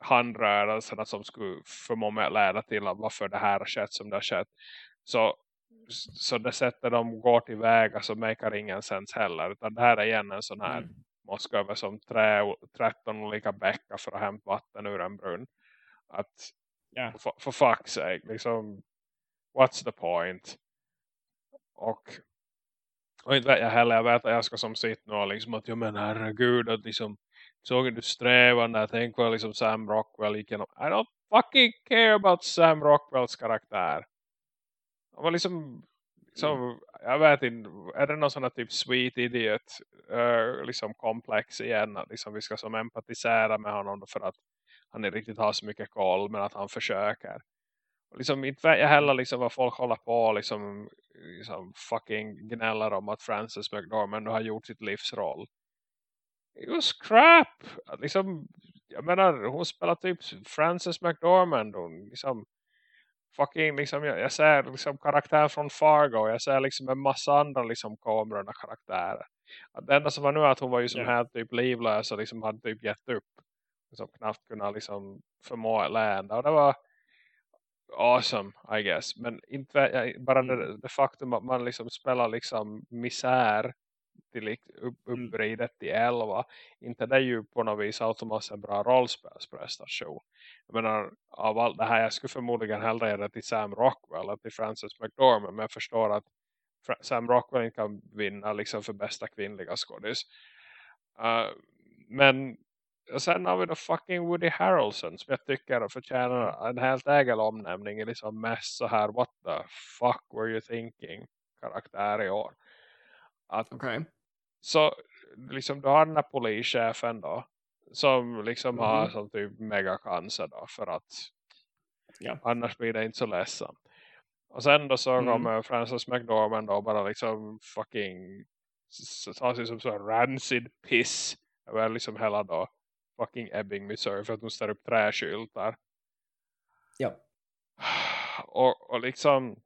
handrörelserna som skulle förmå mig att lära till att varför det här har skett som det har skett. Så, så det sättet de går tillväga så makar ingen sens heller. Utan det här är igen en sån här
Mm.
Måste över som tre, 13 olika bäckar för att hämta vatten ur en brunn. Att
Ja.
for, for fuck's sake, liksom what's the point? Och och inte vet jag heller, jag vet att jag ska som sitta nu liksom att, ja men herregud, att liksom såg du strävan där, tänk vad liksom Sam Rockwell gick igenom. I don't fucking care about Sam Rockwells karaktär. Han var liksom, liksom jag vet inte, är det någon sån här typ sweet idiot uh, liksom komplex igen, att liksom vi ska som empatisera med honom för att han inte riktigt har så mycket koll, men att han försöker. Och liksom inte vet jag heller liksom vad folk håller på liksom, liksom fucking gnäller om att Frances McDormand har gjort sitt livsroll. It was crap! Liksom, jag menar, hon spelar typ Frances McDormand. Hon liksom fucking liksom, jag, jag ser liksom karaktär från Fargo. Jag ser liksom en massa andra liksom kamerorna karaktärer. Att det enda som var nu är att hon var ju som
Ja.
helt typ livlös och liksom hade typ gett upp. Som knappt kunde liksom förmå lända. Och det var awesome, I guess. Men inte, bara
Mm.
det, det faktum att man liksom spelar liksom misär till upp,
Mm.
uppridet till 11. Inte det är ju på något vis automatiskt en bra rollspelsprestation. Jag menar, av allt det här, jag skulle förmodligen hellre ge det till Sam Rockwell än till Frances McDormand. Men jag förstår att Sam Rockwell inte kan vinna liksom för bästa kvinnliga skådis. Uh, men och sen har vi då fucking Woody Harrelson som jag tycker förtjänar en helt egen omnämning i liksom mest så här what the fuck were you thinking karaktär i år. Att
Okej.
Så liksom du har den här polischefen då som liksom har
Mhm.
som typ megacancer då för att
Ja.
annars blir det inte så ledsamt. Och sen då så
Mm.
kommer Frances McDormand då bara liksom fucking tar sig som så rancid piss över liksom hela då fucking Ebbing, Missouri för att hon ställer upp träskyltar.
Ja.
Och, och liksom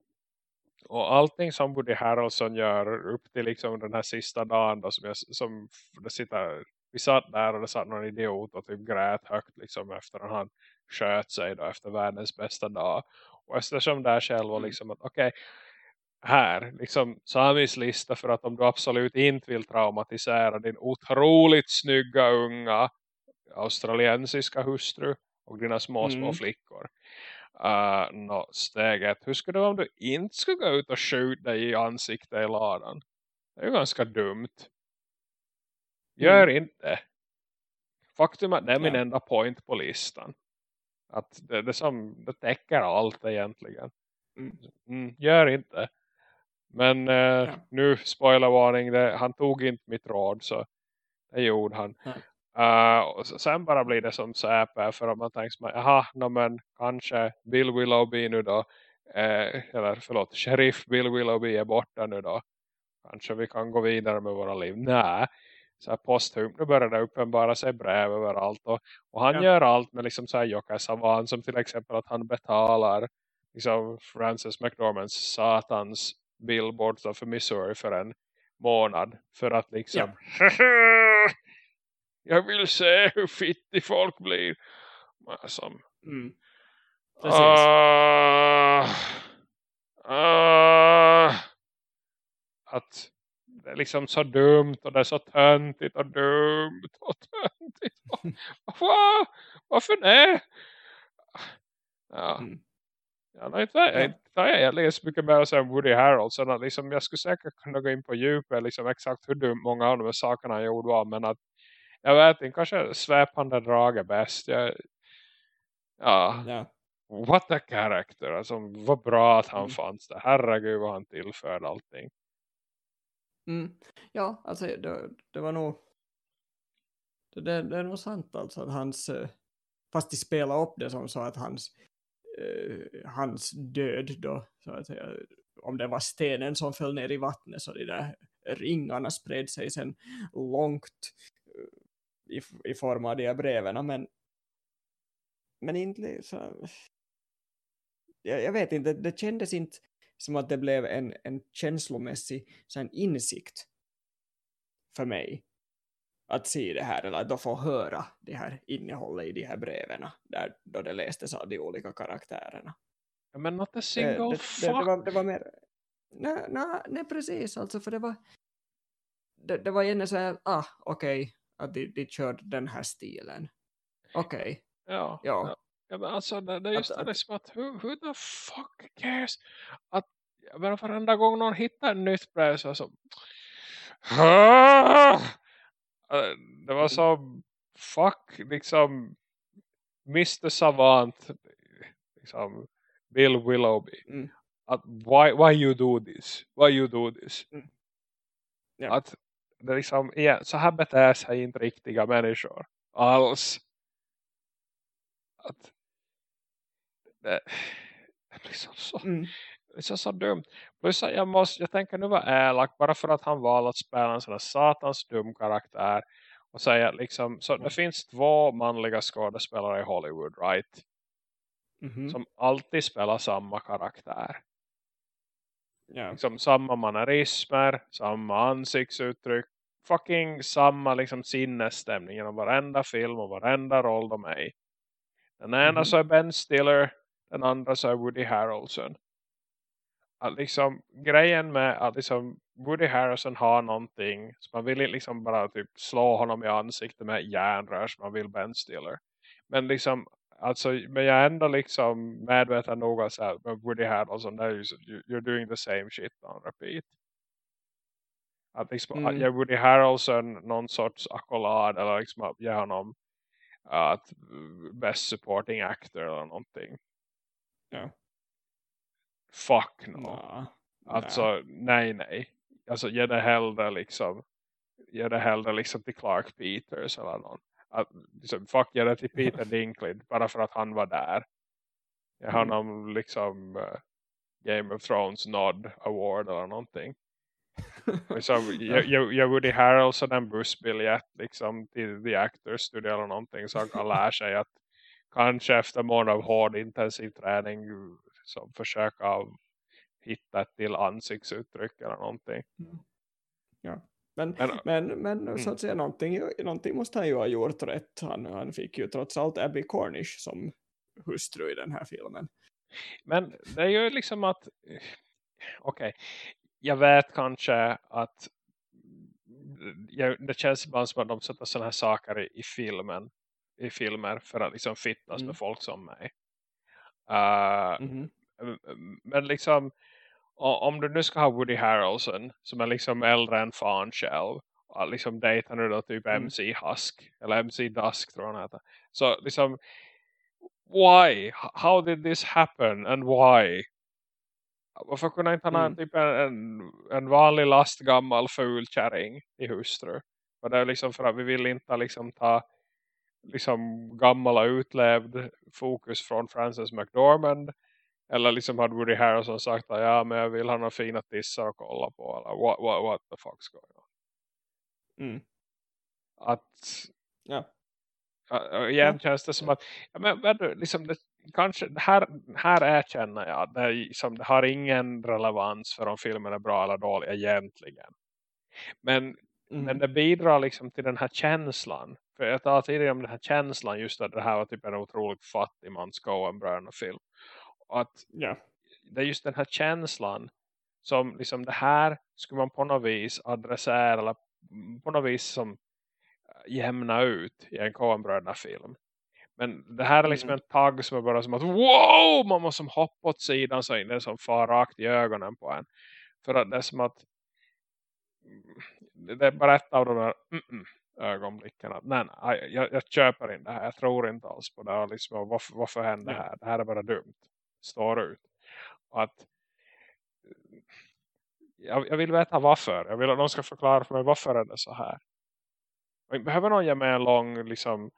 och allting som Woody Harrelson gör upp till liksom den här sista dagen då, som, jag, som det sitter, vi satt där och det satt någon idiot och typ grät högt liksom efter att han sköt sig då efter världens bästa dag. Och eftersom där själv var
Mm.
liksom att okej, här liksom Samis lista för att om du absolut inte vill traumatisera din otroligt snygga unga australiensiska hustru och dina små små
Mm.
flickor. Uh, no, steg ett. Hur skulle det vara om du inte skulle gå ut och skjuta dig i ansiktet i ladan? Det är ju ganska dumt. Gör inte. Faktum är att det är min
Ja.
enda point på listan. Att det, det, som, det täcker allt egentligen.
Mm.
Mm, gör inte. Men eh, nu, spoilervarning, det, han tog inte mitt råd så det gjorde han.
Ja.
Uh, och sen bara blir det som säpe för att man tänker jaha, no, men kanske Bill Willoughby nu då, eh, eller förlåt, sheriff Bill Willoughby är borta nu då. Kanske vi kan gå vidare med våra liv. Nej, så här posthumt, nu börjar det uppenbara sig brev överallt. Och, och han
Ja.
gör allt med liksom så här Jokai Savan som till exempel att han betalar liksom Frances McDormands satans billboards då för Missouri för en månad. För att liksom jag vill se hur fittig folk blir. Men Som,
Mm. Precis.
Ah, ah, att det är liksom så dumt och det är så töntigt och dumt och töntigt. Varför? Varför det? Ja.
Mm.
Ja, nej,
Ja.
inte har jag egentligen så mycket mer om Woody Harrelson. Att liksom, jag skulle säkert kunna gå in på djupet liksom exakt hur dumt många av de här sakerna han gjorde var. Men att jag vet inte, kanske svepande drag är bäst. Jag, ja,
Ja.
what a character. Alltså, vad bra att han
Mm.
fanns där. Herregud vad han tillförde allting.
Mm. Ja, alltså det, det var nog det, det, är nog sant alltså att hans eh, fast de spelade upp det som så att hans eh, hans död då så att säga, om det var stenen som föll ner i vattnet så de där ringarna spred sig sen långt i, i form av de här breven men men inte så jag, jag vet inte, det kändes inte som att det blev en, en känslomässig så en insikt för mig att se det här eller att få höra det här innehållet i de här breven där då det lästes av de olika karaktärerna.
Men not a single
det, det,
fuck.
Det, det, var, det var mer... Nej, nej, nej, precis alltså för det var det, det var gärna så här, ah okej okay, att de, de körde den här stilen. Okej. Okay.
Ja,
ja.
ja. Ja, men alltså, det, det är just att, det, liksom att who, who the fuck cares? Att, menar, varenda gång någon hittar en nytt brev så, så det var så fuck, liksom Mr. Savant liksom, Bill Willoughby mm. att why, why you do this? Why you do this? Mm. Ja. Att det liksom, igen, så här beter sig inte riktiga människor alls. Att det, det blir så, så, mm. är så, dumt. Plus jag, måste, jag tänker nu vara elak bara för att han valde att spela en sån här satans dum karaktär. Och säga liksom, så det mm. finns två manliga skådespelare i Hollywood, right? Mm -hmm. Som alltid spelar samma karaktär. Yeah. Liksom samma mannerismer, samma ansiktsuttryck, fucking samma liksom sinnesstämning genom varenda film och varenda roll de är i. Den ena mm -hmm. så är Ben Stiller, den andra så är Woody Harrelson. Att liksom, grejen med att liksom Woody Harrelson har någonting så man vill liksom bara typ slå honom i ansiktet med järnrör som man vill Ben Stiller. Men liksom alltså, men jag är ändå liksom medveten nog att säga, Woody Harrelson, där you're doing the same shit on repeat. Att liksom, mm. ge Woody Harrelson någon sorts accolad eller liksom att ge honom att uh, best supporting actor eller någonting. Ja. Fuck no. Nah. Alltså, nej, nej. Alltså, ge det hellre liksom ge det hellre liksom till Clark Peters eller någon att, liksom, fuck ge det till Peter Dinklage bara för att han var där. Jag har mm. någon liksom uh, Game of Thrones nod award eller någonting. liksom, jag, jag, jag Woody Harrelson en bussbiljett liksom, till The Actors Studio eller någonting så han kan lära sig att kanske efter månad av hård intensiv träning som försöka hitta ett till ansiktsuttryck eller någonting.
Ja. Men, men, men, men mm. så att säga, någonting, någonting måste han ju ha gjort rätt. Han, han fick ju trots allt Abby Cornish som hustru i den här filmen.
Men det är ju liksom att, okej, okay, jag vet kanske att det känns ibland som att de sätter sådana här saker i, i filmen i filmer för att liksom fittas mm. med folk som mig. Uh, mm -hmm. Men liksom om du nu ska ha Woody Harrelson som är liksom äldre än fan själv och liksom dejtar nu då typ mm. MC Husk eller MC Dusk tror han heter. Så liksom why? How did this happen and why? Varför kunde inte han mm. ha typ en, en vanlig lastgammal ful kärring i hustru? Och det är liksom för att vi vill inte liksom ta liksom gamla utlevd fokus från Frances McDormand eller liksom hade Woody Harrelson sagt att ja men jag vill ha några fina tissar att kolla på. Eller what, what, what the fuck's going on? Mm. Att ja. igen ja. känns det som att ja, men, liksom det, kanske här, här erkänner jag det, liksom, det har ingen relevans för om filmen är bra eller dålig egentligen. Men, mm. men det bidrar liksom till den här känslan. För jag tar tidigare om den här känslan just att det här var typ en otroligt fattig mans Coen film att ja. det är just den här känslan som liksom det här skulle man på något vis adressera eller på något vis som äh, jämna ut i en Coen-bröderna-film. Men det här är liksom mm. en tagg som är bara som att wow, man måste hoppa åt sidan så in det som far rakt i ögonen på en. För att det är som att det är bara ett av de där mm -mm, ögonblicken att nej, nej jag, jag köper inte det här, jag tror inte alls på det. liksom, varför, varför händer det här? Det här är bara dumt står ut. Och att jag, jag vill veta varför. Jag vill att någon ska förklara för mig varför är det så här. Jag behöver någon ge mig en lång liksom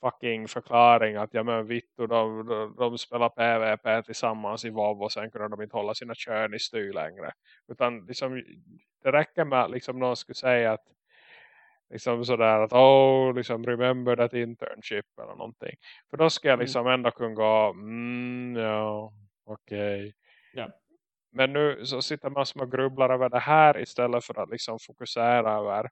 fucking förklaring att ja men Vittu de, de, de spelar PvP tillsammans i WoW och sen kunde de inte hålla sina kön i styr längre. Utan liksom, det räcker med att liksom någon skulle säga att liksom sådär att oh liksom remember that internship eller någonting. För då ska jag
Mm.
liksom ändå kunna gå mm, ja okej.
Ja.
Men nu så sitter man som och grubblar över det här istället för att liksom fokusera över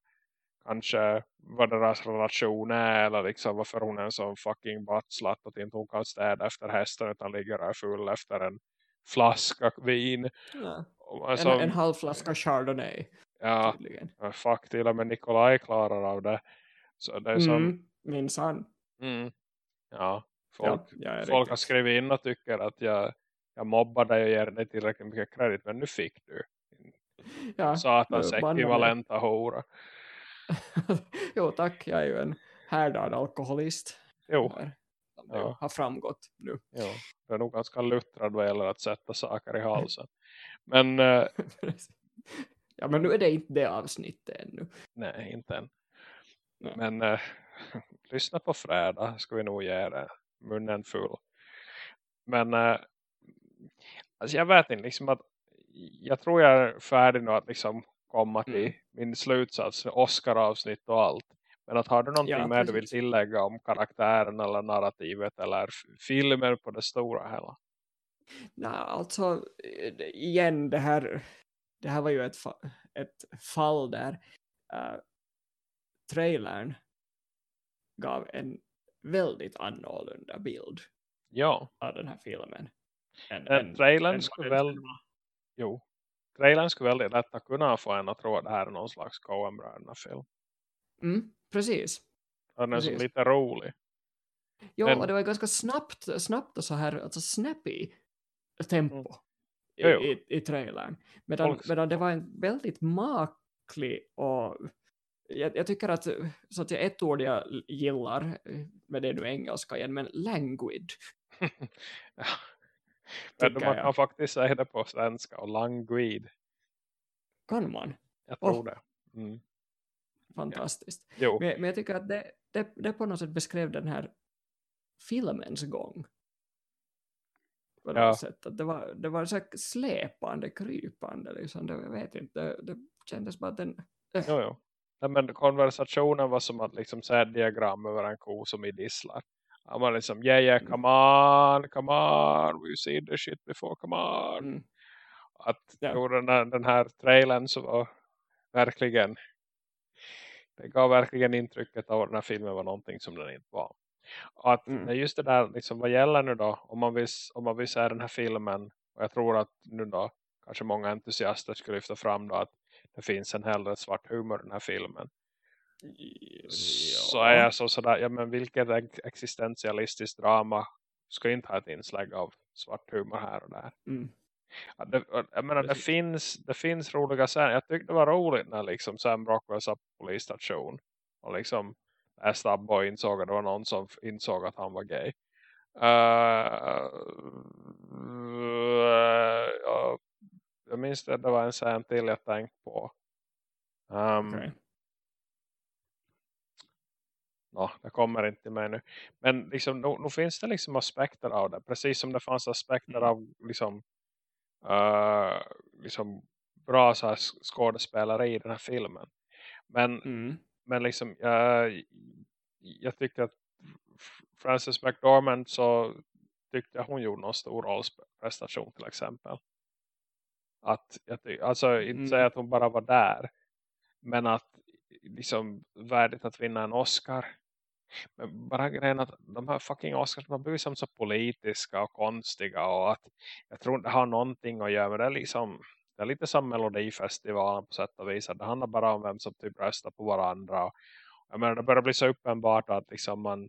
kanske vad deras relation är eller liksom varför hon är en sån fucking buttslatt att inte hon kan städa efter hästen utan ligger där full efter en flaska vin.
Ja.
Och
En,
Alltså,
en halv flaska Chardonnay
ja,
tydligen.
fuck till och med Nikolaj klarar av det. Så det är som,
Mm, minsann.
mm, ja,
Ja,
folk,
jag är
folk har skrivit in och tycker att jag, jag mobbar dig och ger dig tillräckligt mycket kredit men nu fick du.
Ja,
Satans
jag.
ekvivalenta hora.
jo tack, jag är ju en härdad alkoholist.
Jo,
Där. Som
Ja.
har framgått nu.
jo, du är nog ganska luttrad vad gäller att sätta saker i halsen. Men
ja, men nu är det inte det avsnittet ännu.
nej, inte än.
Nej.
Men eh, lyssna på fredag ska vi nog det munnen full. Men eh, alltså jag vet inte liksom att jag tror jag är färdig nu att liksom komma till
Mm.
min slutsats, Oscar-avsnitt och allt. Men att har du någonting
Ja,
mer du vill tillägga om karaktären eller narrativet eller f- filmen på det stora hela?
Nej, alltså eh, igen det här, det här var ju ett, fa- ett fall där uh, trailern gav en väldigt annorlunda bild
Ja,
av den här filmen. Än,
Eh,
än-
trailern
än
skulle väl- jo. Trailern skulle väldigt lätt kunna få en att tro att det här är någon slags Coen-bröderna-film.
Mm, precis.
Den är
Precis.
lite rolig.
Jo,
Men-
och det var ganska snabbt, snabbt och så här, alltså snappy tempo
Mm.
I, i, i trailern. Medan,
Folk-
medan det var en väldigt maklig och jag, jag tycker att, så att jag, ett ord jag gillar, med det nu engelska igen, men languid.
ja. Men man
jag.
kan faktiskt säga det på svenska och languid.
Kan man?
Jag tror det. Mm.
Fantastiskt.
Jo,
Men, men jag tycker att det, det, det på något sätt beskrev den här filmens gång. På något
Ja.
sätt. Att det var, det var så här släpande, krypande. Liksom. Det, jag vet inte, det, det kändes bara att den...
jo, jo. Nej, men konversationen var som att liksom säga ett diagram över en ko som idisslar. Han var liksom, yeah, yeah,
Mm.
come on, come on, we see the shit before, come on.
Mm,
Att
Ja.
jo, den, här, den här trailern så var verkligen, det gav verkligen intrycket av att den här filmen var någonting som den inte var. Och att
Mm.
just det där, liksom, vad gäller nu då, om man vill, om man vill se den här filmen, och jag tror att nu då, kanske många entusiaster skulle lyfta fram då att det finns en hel del svart humor i den här filmen. Så är jag så sådär, ja men vilket ex- existentialistiskt drama ska inte ha ett inslag av svart humor här och där.
Mm.
Ja, det, jag menar, det finns, det finns roliga scener. Jag tyckte det var roligt när liksom Sam Rockwell satt på polisstation. Och liksom och insåg att det var någon som insåg att han var gay. Uh, ja, jag minns det, det var en scen till jag tänkte på. Um,
Okej.
Nå, det kommer inte mig nu. Men liksom, nu, nu finns det liksom aspekter av det. Precis som det fanns aspekter
Mm.
av liksom, eh, liksom bra så här sk- skådespelare i den här filmen. Men,
Mm.
Men liksom, jag, jag tyckte att Frances McDormand så tyckte jag hon gjorde någon stor rollprestation till exempel. Att, jag ty- alltså inte
Mm.
säga att hon bara var där. Men att liksom värdigt att vinna en Oscar. Men bara grejen att de här fucking Oscars har blivit som så politiska och konstiga och att jag tror det har någonting att göra med det liksom det är lite som Melodifestivalen på sätt och vis det handlar bara om vem som typ röstar på varandra och jag menar det börjar bli så uppenbart att liksom man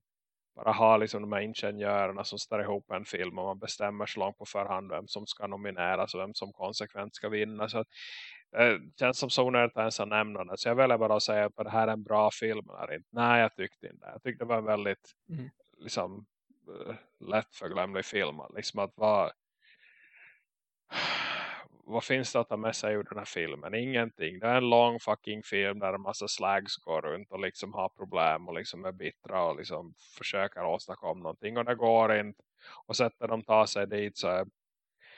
bara har liksom de här ingenjörerna som står ihop en film och man bestämmer så långt på förhand vem som ska nomineras och vem som konsekvent ska vinna så att det känns som så onödigt att ens nämna det. Så jag väljer bara att säga att det här är en bra film eller inte. Nej, jag tyckte inte. Jag tyckte det var en väldigt
Mm.
liksom uh, lätt förglömlig film. Liksom att vara vad finns det att ta med sig ur den här filmen? Ingenting. Det är en lång fucking film där en massa slags går runt och liksom har problem och liksom är bittra och liksom försöker åstadkomma någonting och det går inte. Och sätter de tar sig dit så är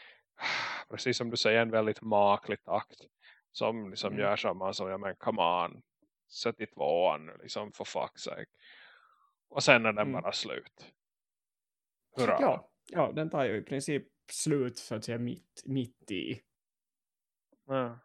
precis som du säger en väldigt maklig takt som liksom
Mm.
gör samma som, ja men come on sätt i tvåan liksom för fuck's sake. Och sen är den
Mm.
bara slut. Hurra.
Ja, ja, den tar ju i princip slut så att säga mitt, mitt i.
Ja.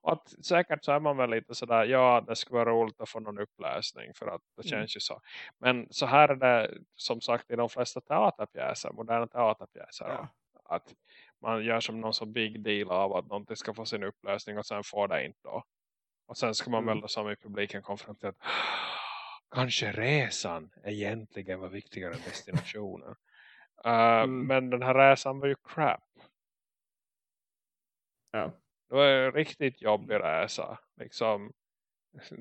Och att, säkert så är man väl lite sådär, ja det skulle vara roligt att få någon uppläsning för att det
Mm.
känns ju så. Men så här är det som sagt i de flesta teaterpjäser, moderna teaterpjäser.
Ja.
Att man gör som någon så big deal av att någonting ska få sin upplösning och sen får det inte då. Och sen ska man
Mm.
väl då som i publiken komma fram till att kanske resan egentligen var viktigare än destinationen. Uh,
Mm.
Men den här resan var ju crap.
Ja.
Det var en riktigt jobbig resa. Liksom,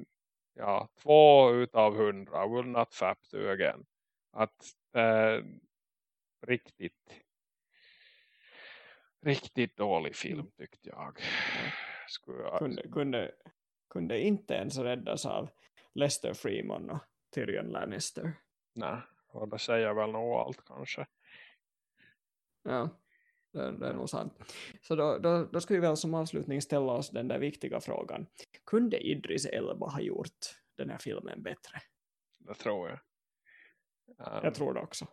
ja, två utav hundra. Will not fap to again. Att eh, riktigt riktigt dålig film tyckte jag. Skulle jag
Kunde, kunde, kunde inte ens räddas av Lester Freeman och Tyrion Lannister.
Nej, och det säger väl nog allt kanske.
Ja, det, det är nog sant. Så då, då, då ska vi väl som avslutning ställa oss den där viktiga frågan. Kunde Idris Elba ha gjort den här filmen bättre?
Det tror jag. Um,
Jag tror det också.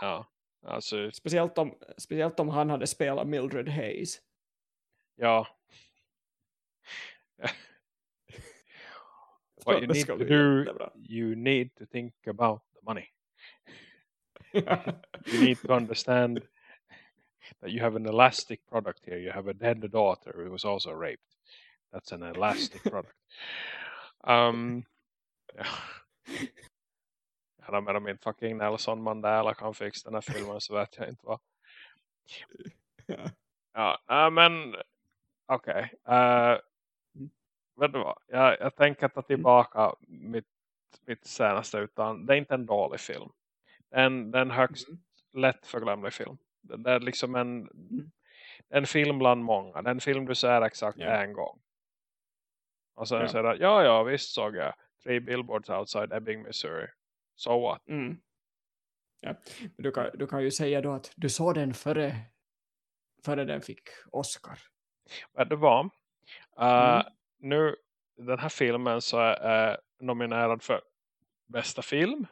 Ja, alltså
Speciellt om, speciellt om han hade spelat Mildred Hayes.
ja. What you need to do, you need to think about the money. You need to understand that you have an elastic product here. You have a dead daughter who was also raped. That's an elastic product. Um, ja. Ja, men om inte fucking Nelson Mandela kan fixa den här filmen så vet jag inte vad.
Ja.
Ja, men okej. Okay. vet du vad? Jag, jag tänker ta tillbaka mitt, mitt senaste utan det är inte en dålig film. Det är en, det är en högst
Mm.
lätt förglömlig film. Det, det är liksom en,
Mm.
en film bland många. Det är en film du ser exakt
Ja.
en gång. Och sen
Ja.
säger ja ja visst såg jag. Three billboards outside Ebbing, Missouri. So what?
Mm. Ja. Du, kan, du kan ju säga då att du såg den före, före den fick Oscar.
Men det var. Uh,
Mm.
Nu, den här filmen så är uh, nominerad för bästa film.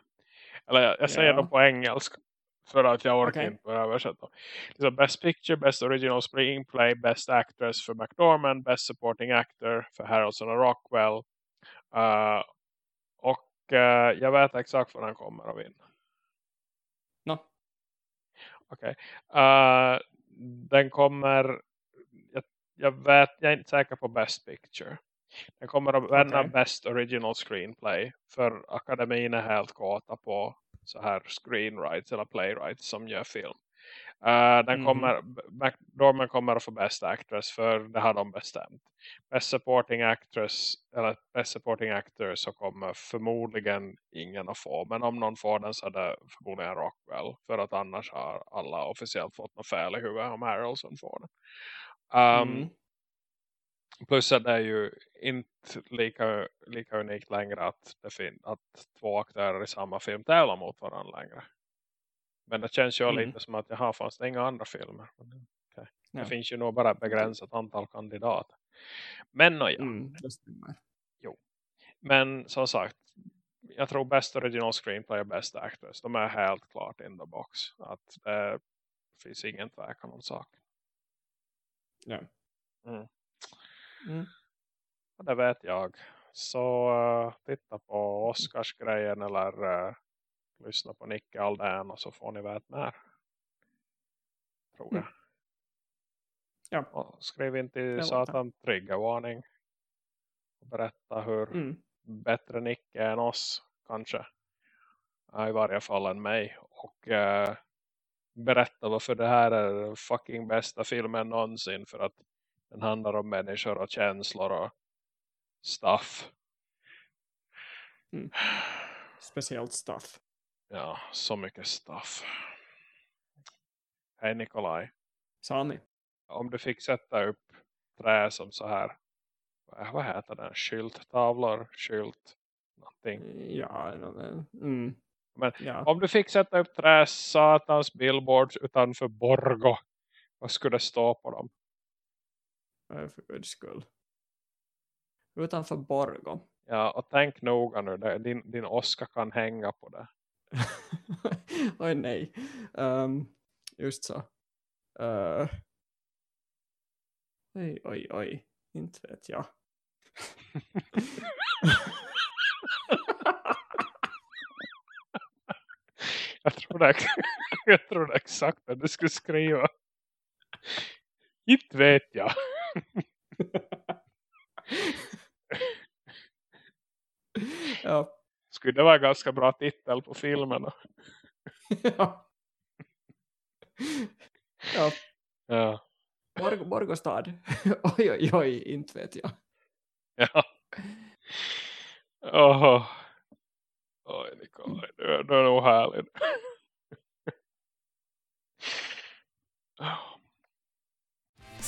Eller jag, jag säger
Ja.
då på engelska. För att jag orkar
Okej.
inte börja översätta. Så Best Picture, Best Original Screenplay, Best Actress för McDormand, Best Supporting Actor för Harrelson och Rockwell. Uh, och uh, jag vet exakt vad den kommer att vinna.
Nå.
Okej. Uh, den kommer... Jag, jag vet, jag är inte säker på Best Picture. Den kommer att vinna
Okej.
Best Original Screenplay. För akademin är helt kåta på så här screenwrites eller playwrights som gör film. Uh, den
Mhm.
kommer, McDormand kommer att få Best Actress för det har de bestämt. Best Supporting Actress eller Best Supporting Actor så kommer förmodligen ingen att få. Men om någon får den så är det förmodligen Rockwell. För att annars har alla officiellt fått något fel i huvudet om Harrelson får den. Um,
Mm.
Plus att det är ju inte lika, lika unikt längre att, det att två aktörer i samma film tävlar mot varandra längre. Men det känns ju
Mm.
lite som att jaha, fanns det inga andra filmer. Okay.
Ja.
Det finns ju nog bara ett begränsat antal kandidater. Men och ja.
Mm, stämmer.
Men som sagt, jag tror best original screenplay och best actress. De är helt klart in the box. Att det finns ingen tvekan om saken.
Ja.
Mm.
Mm.
Och det vet jag. Så uh, titta på Oscarsgrejen eller uh, lyssna på Nicke Aldén och så får ni veta mer. Tror jag.
Mm. Ja.
Och skriv in till. Satan triggervarning. Och berätta hur
Mm.
bättre Nicke än oss kanske. I varje fall än mig. Och uh, berätta varför det här är den fucking bästa filmen någonsin. För att den handlar om människor och känslor och stuff.
Speciellt stuff.
Ja, så mycket stuff. Hej Nikolaj.
Sami.
om du fick sätta upp trä som så här vad heter den? Skylttavlor, skylt någonting.
Ja, mm.
Men
ja.
om du fick sätta upp trä satans billboards utanför Borgo, vad skulle det stå på dem?
För guds skull. Utanför Borgo.
Ja, och tänk noga nu, din, din Oscar kan hänga på det.
Oj nej. Um, just så. Uh, oj, oj, oj. Inte vet jag.
jag, tror det, jag tror det exakt att du skulle skriva. Inte vet jag.
Ja.
Skulle det vara ganska bra titel på filmen?
ja. ja.
Ja.
Borg Borgostad. oj, oj, oj, inte vet jag.
Ja. Oho. Oj, Nikolaj, du, du är nog härlig.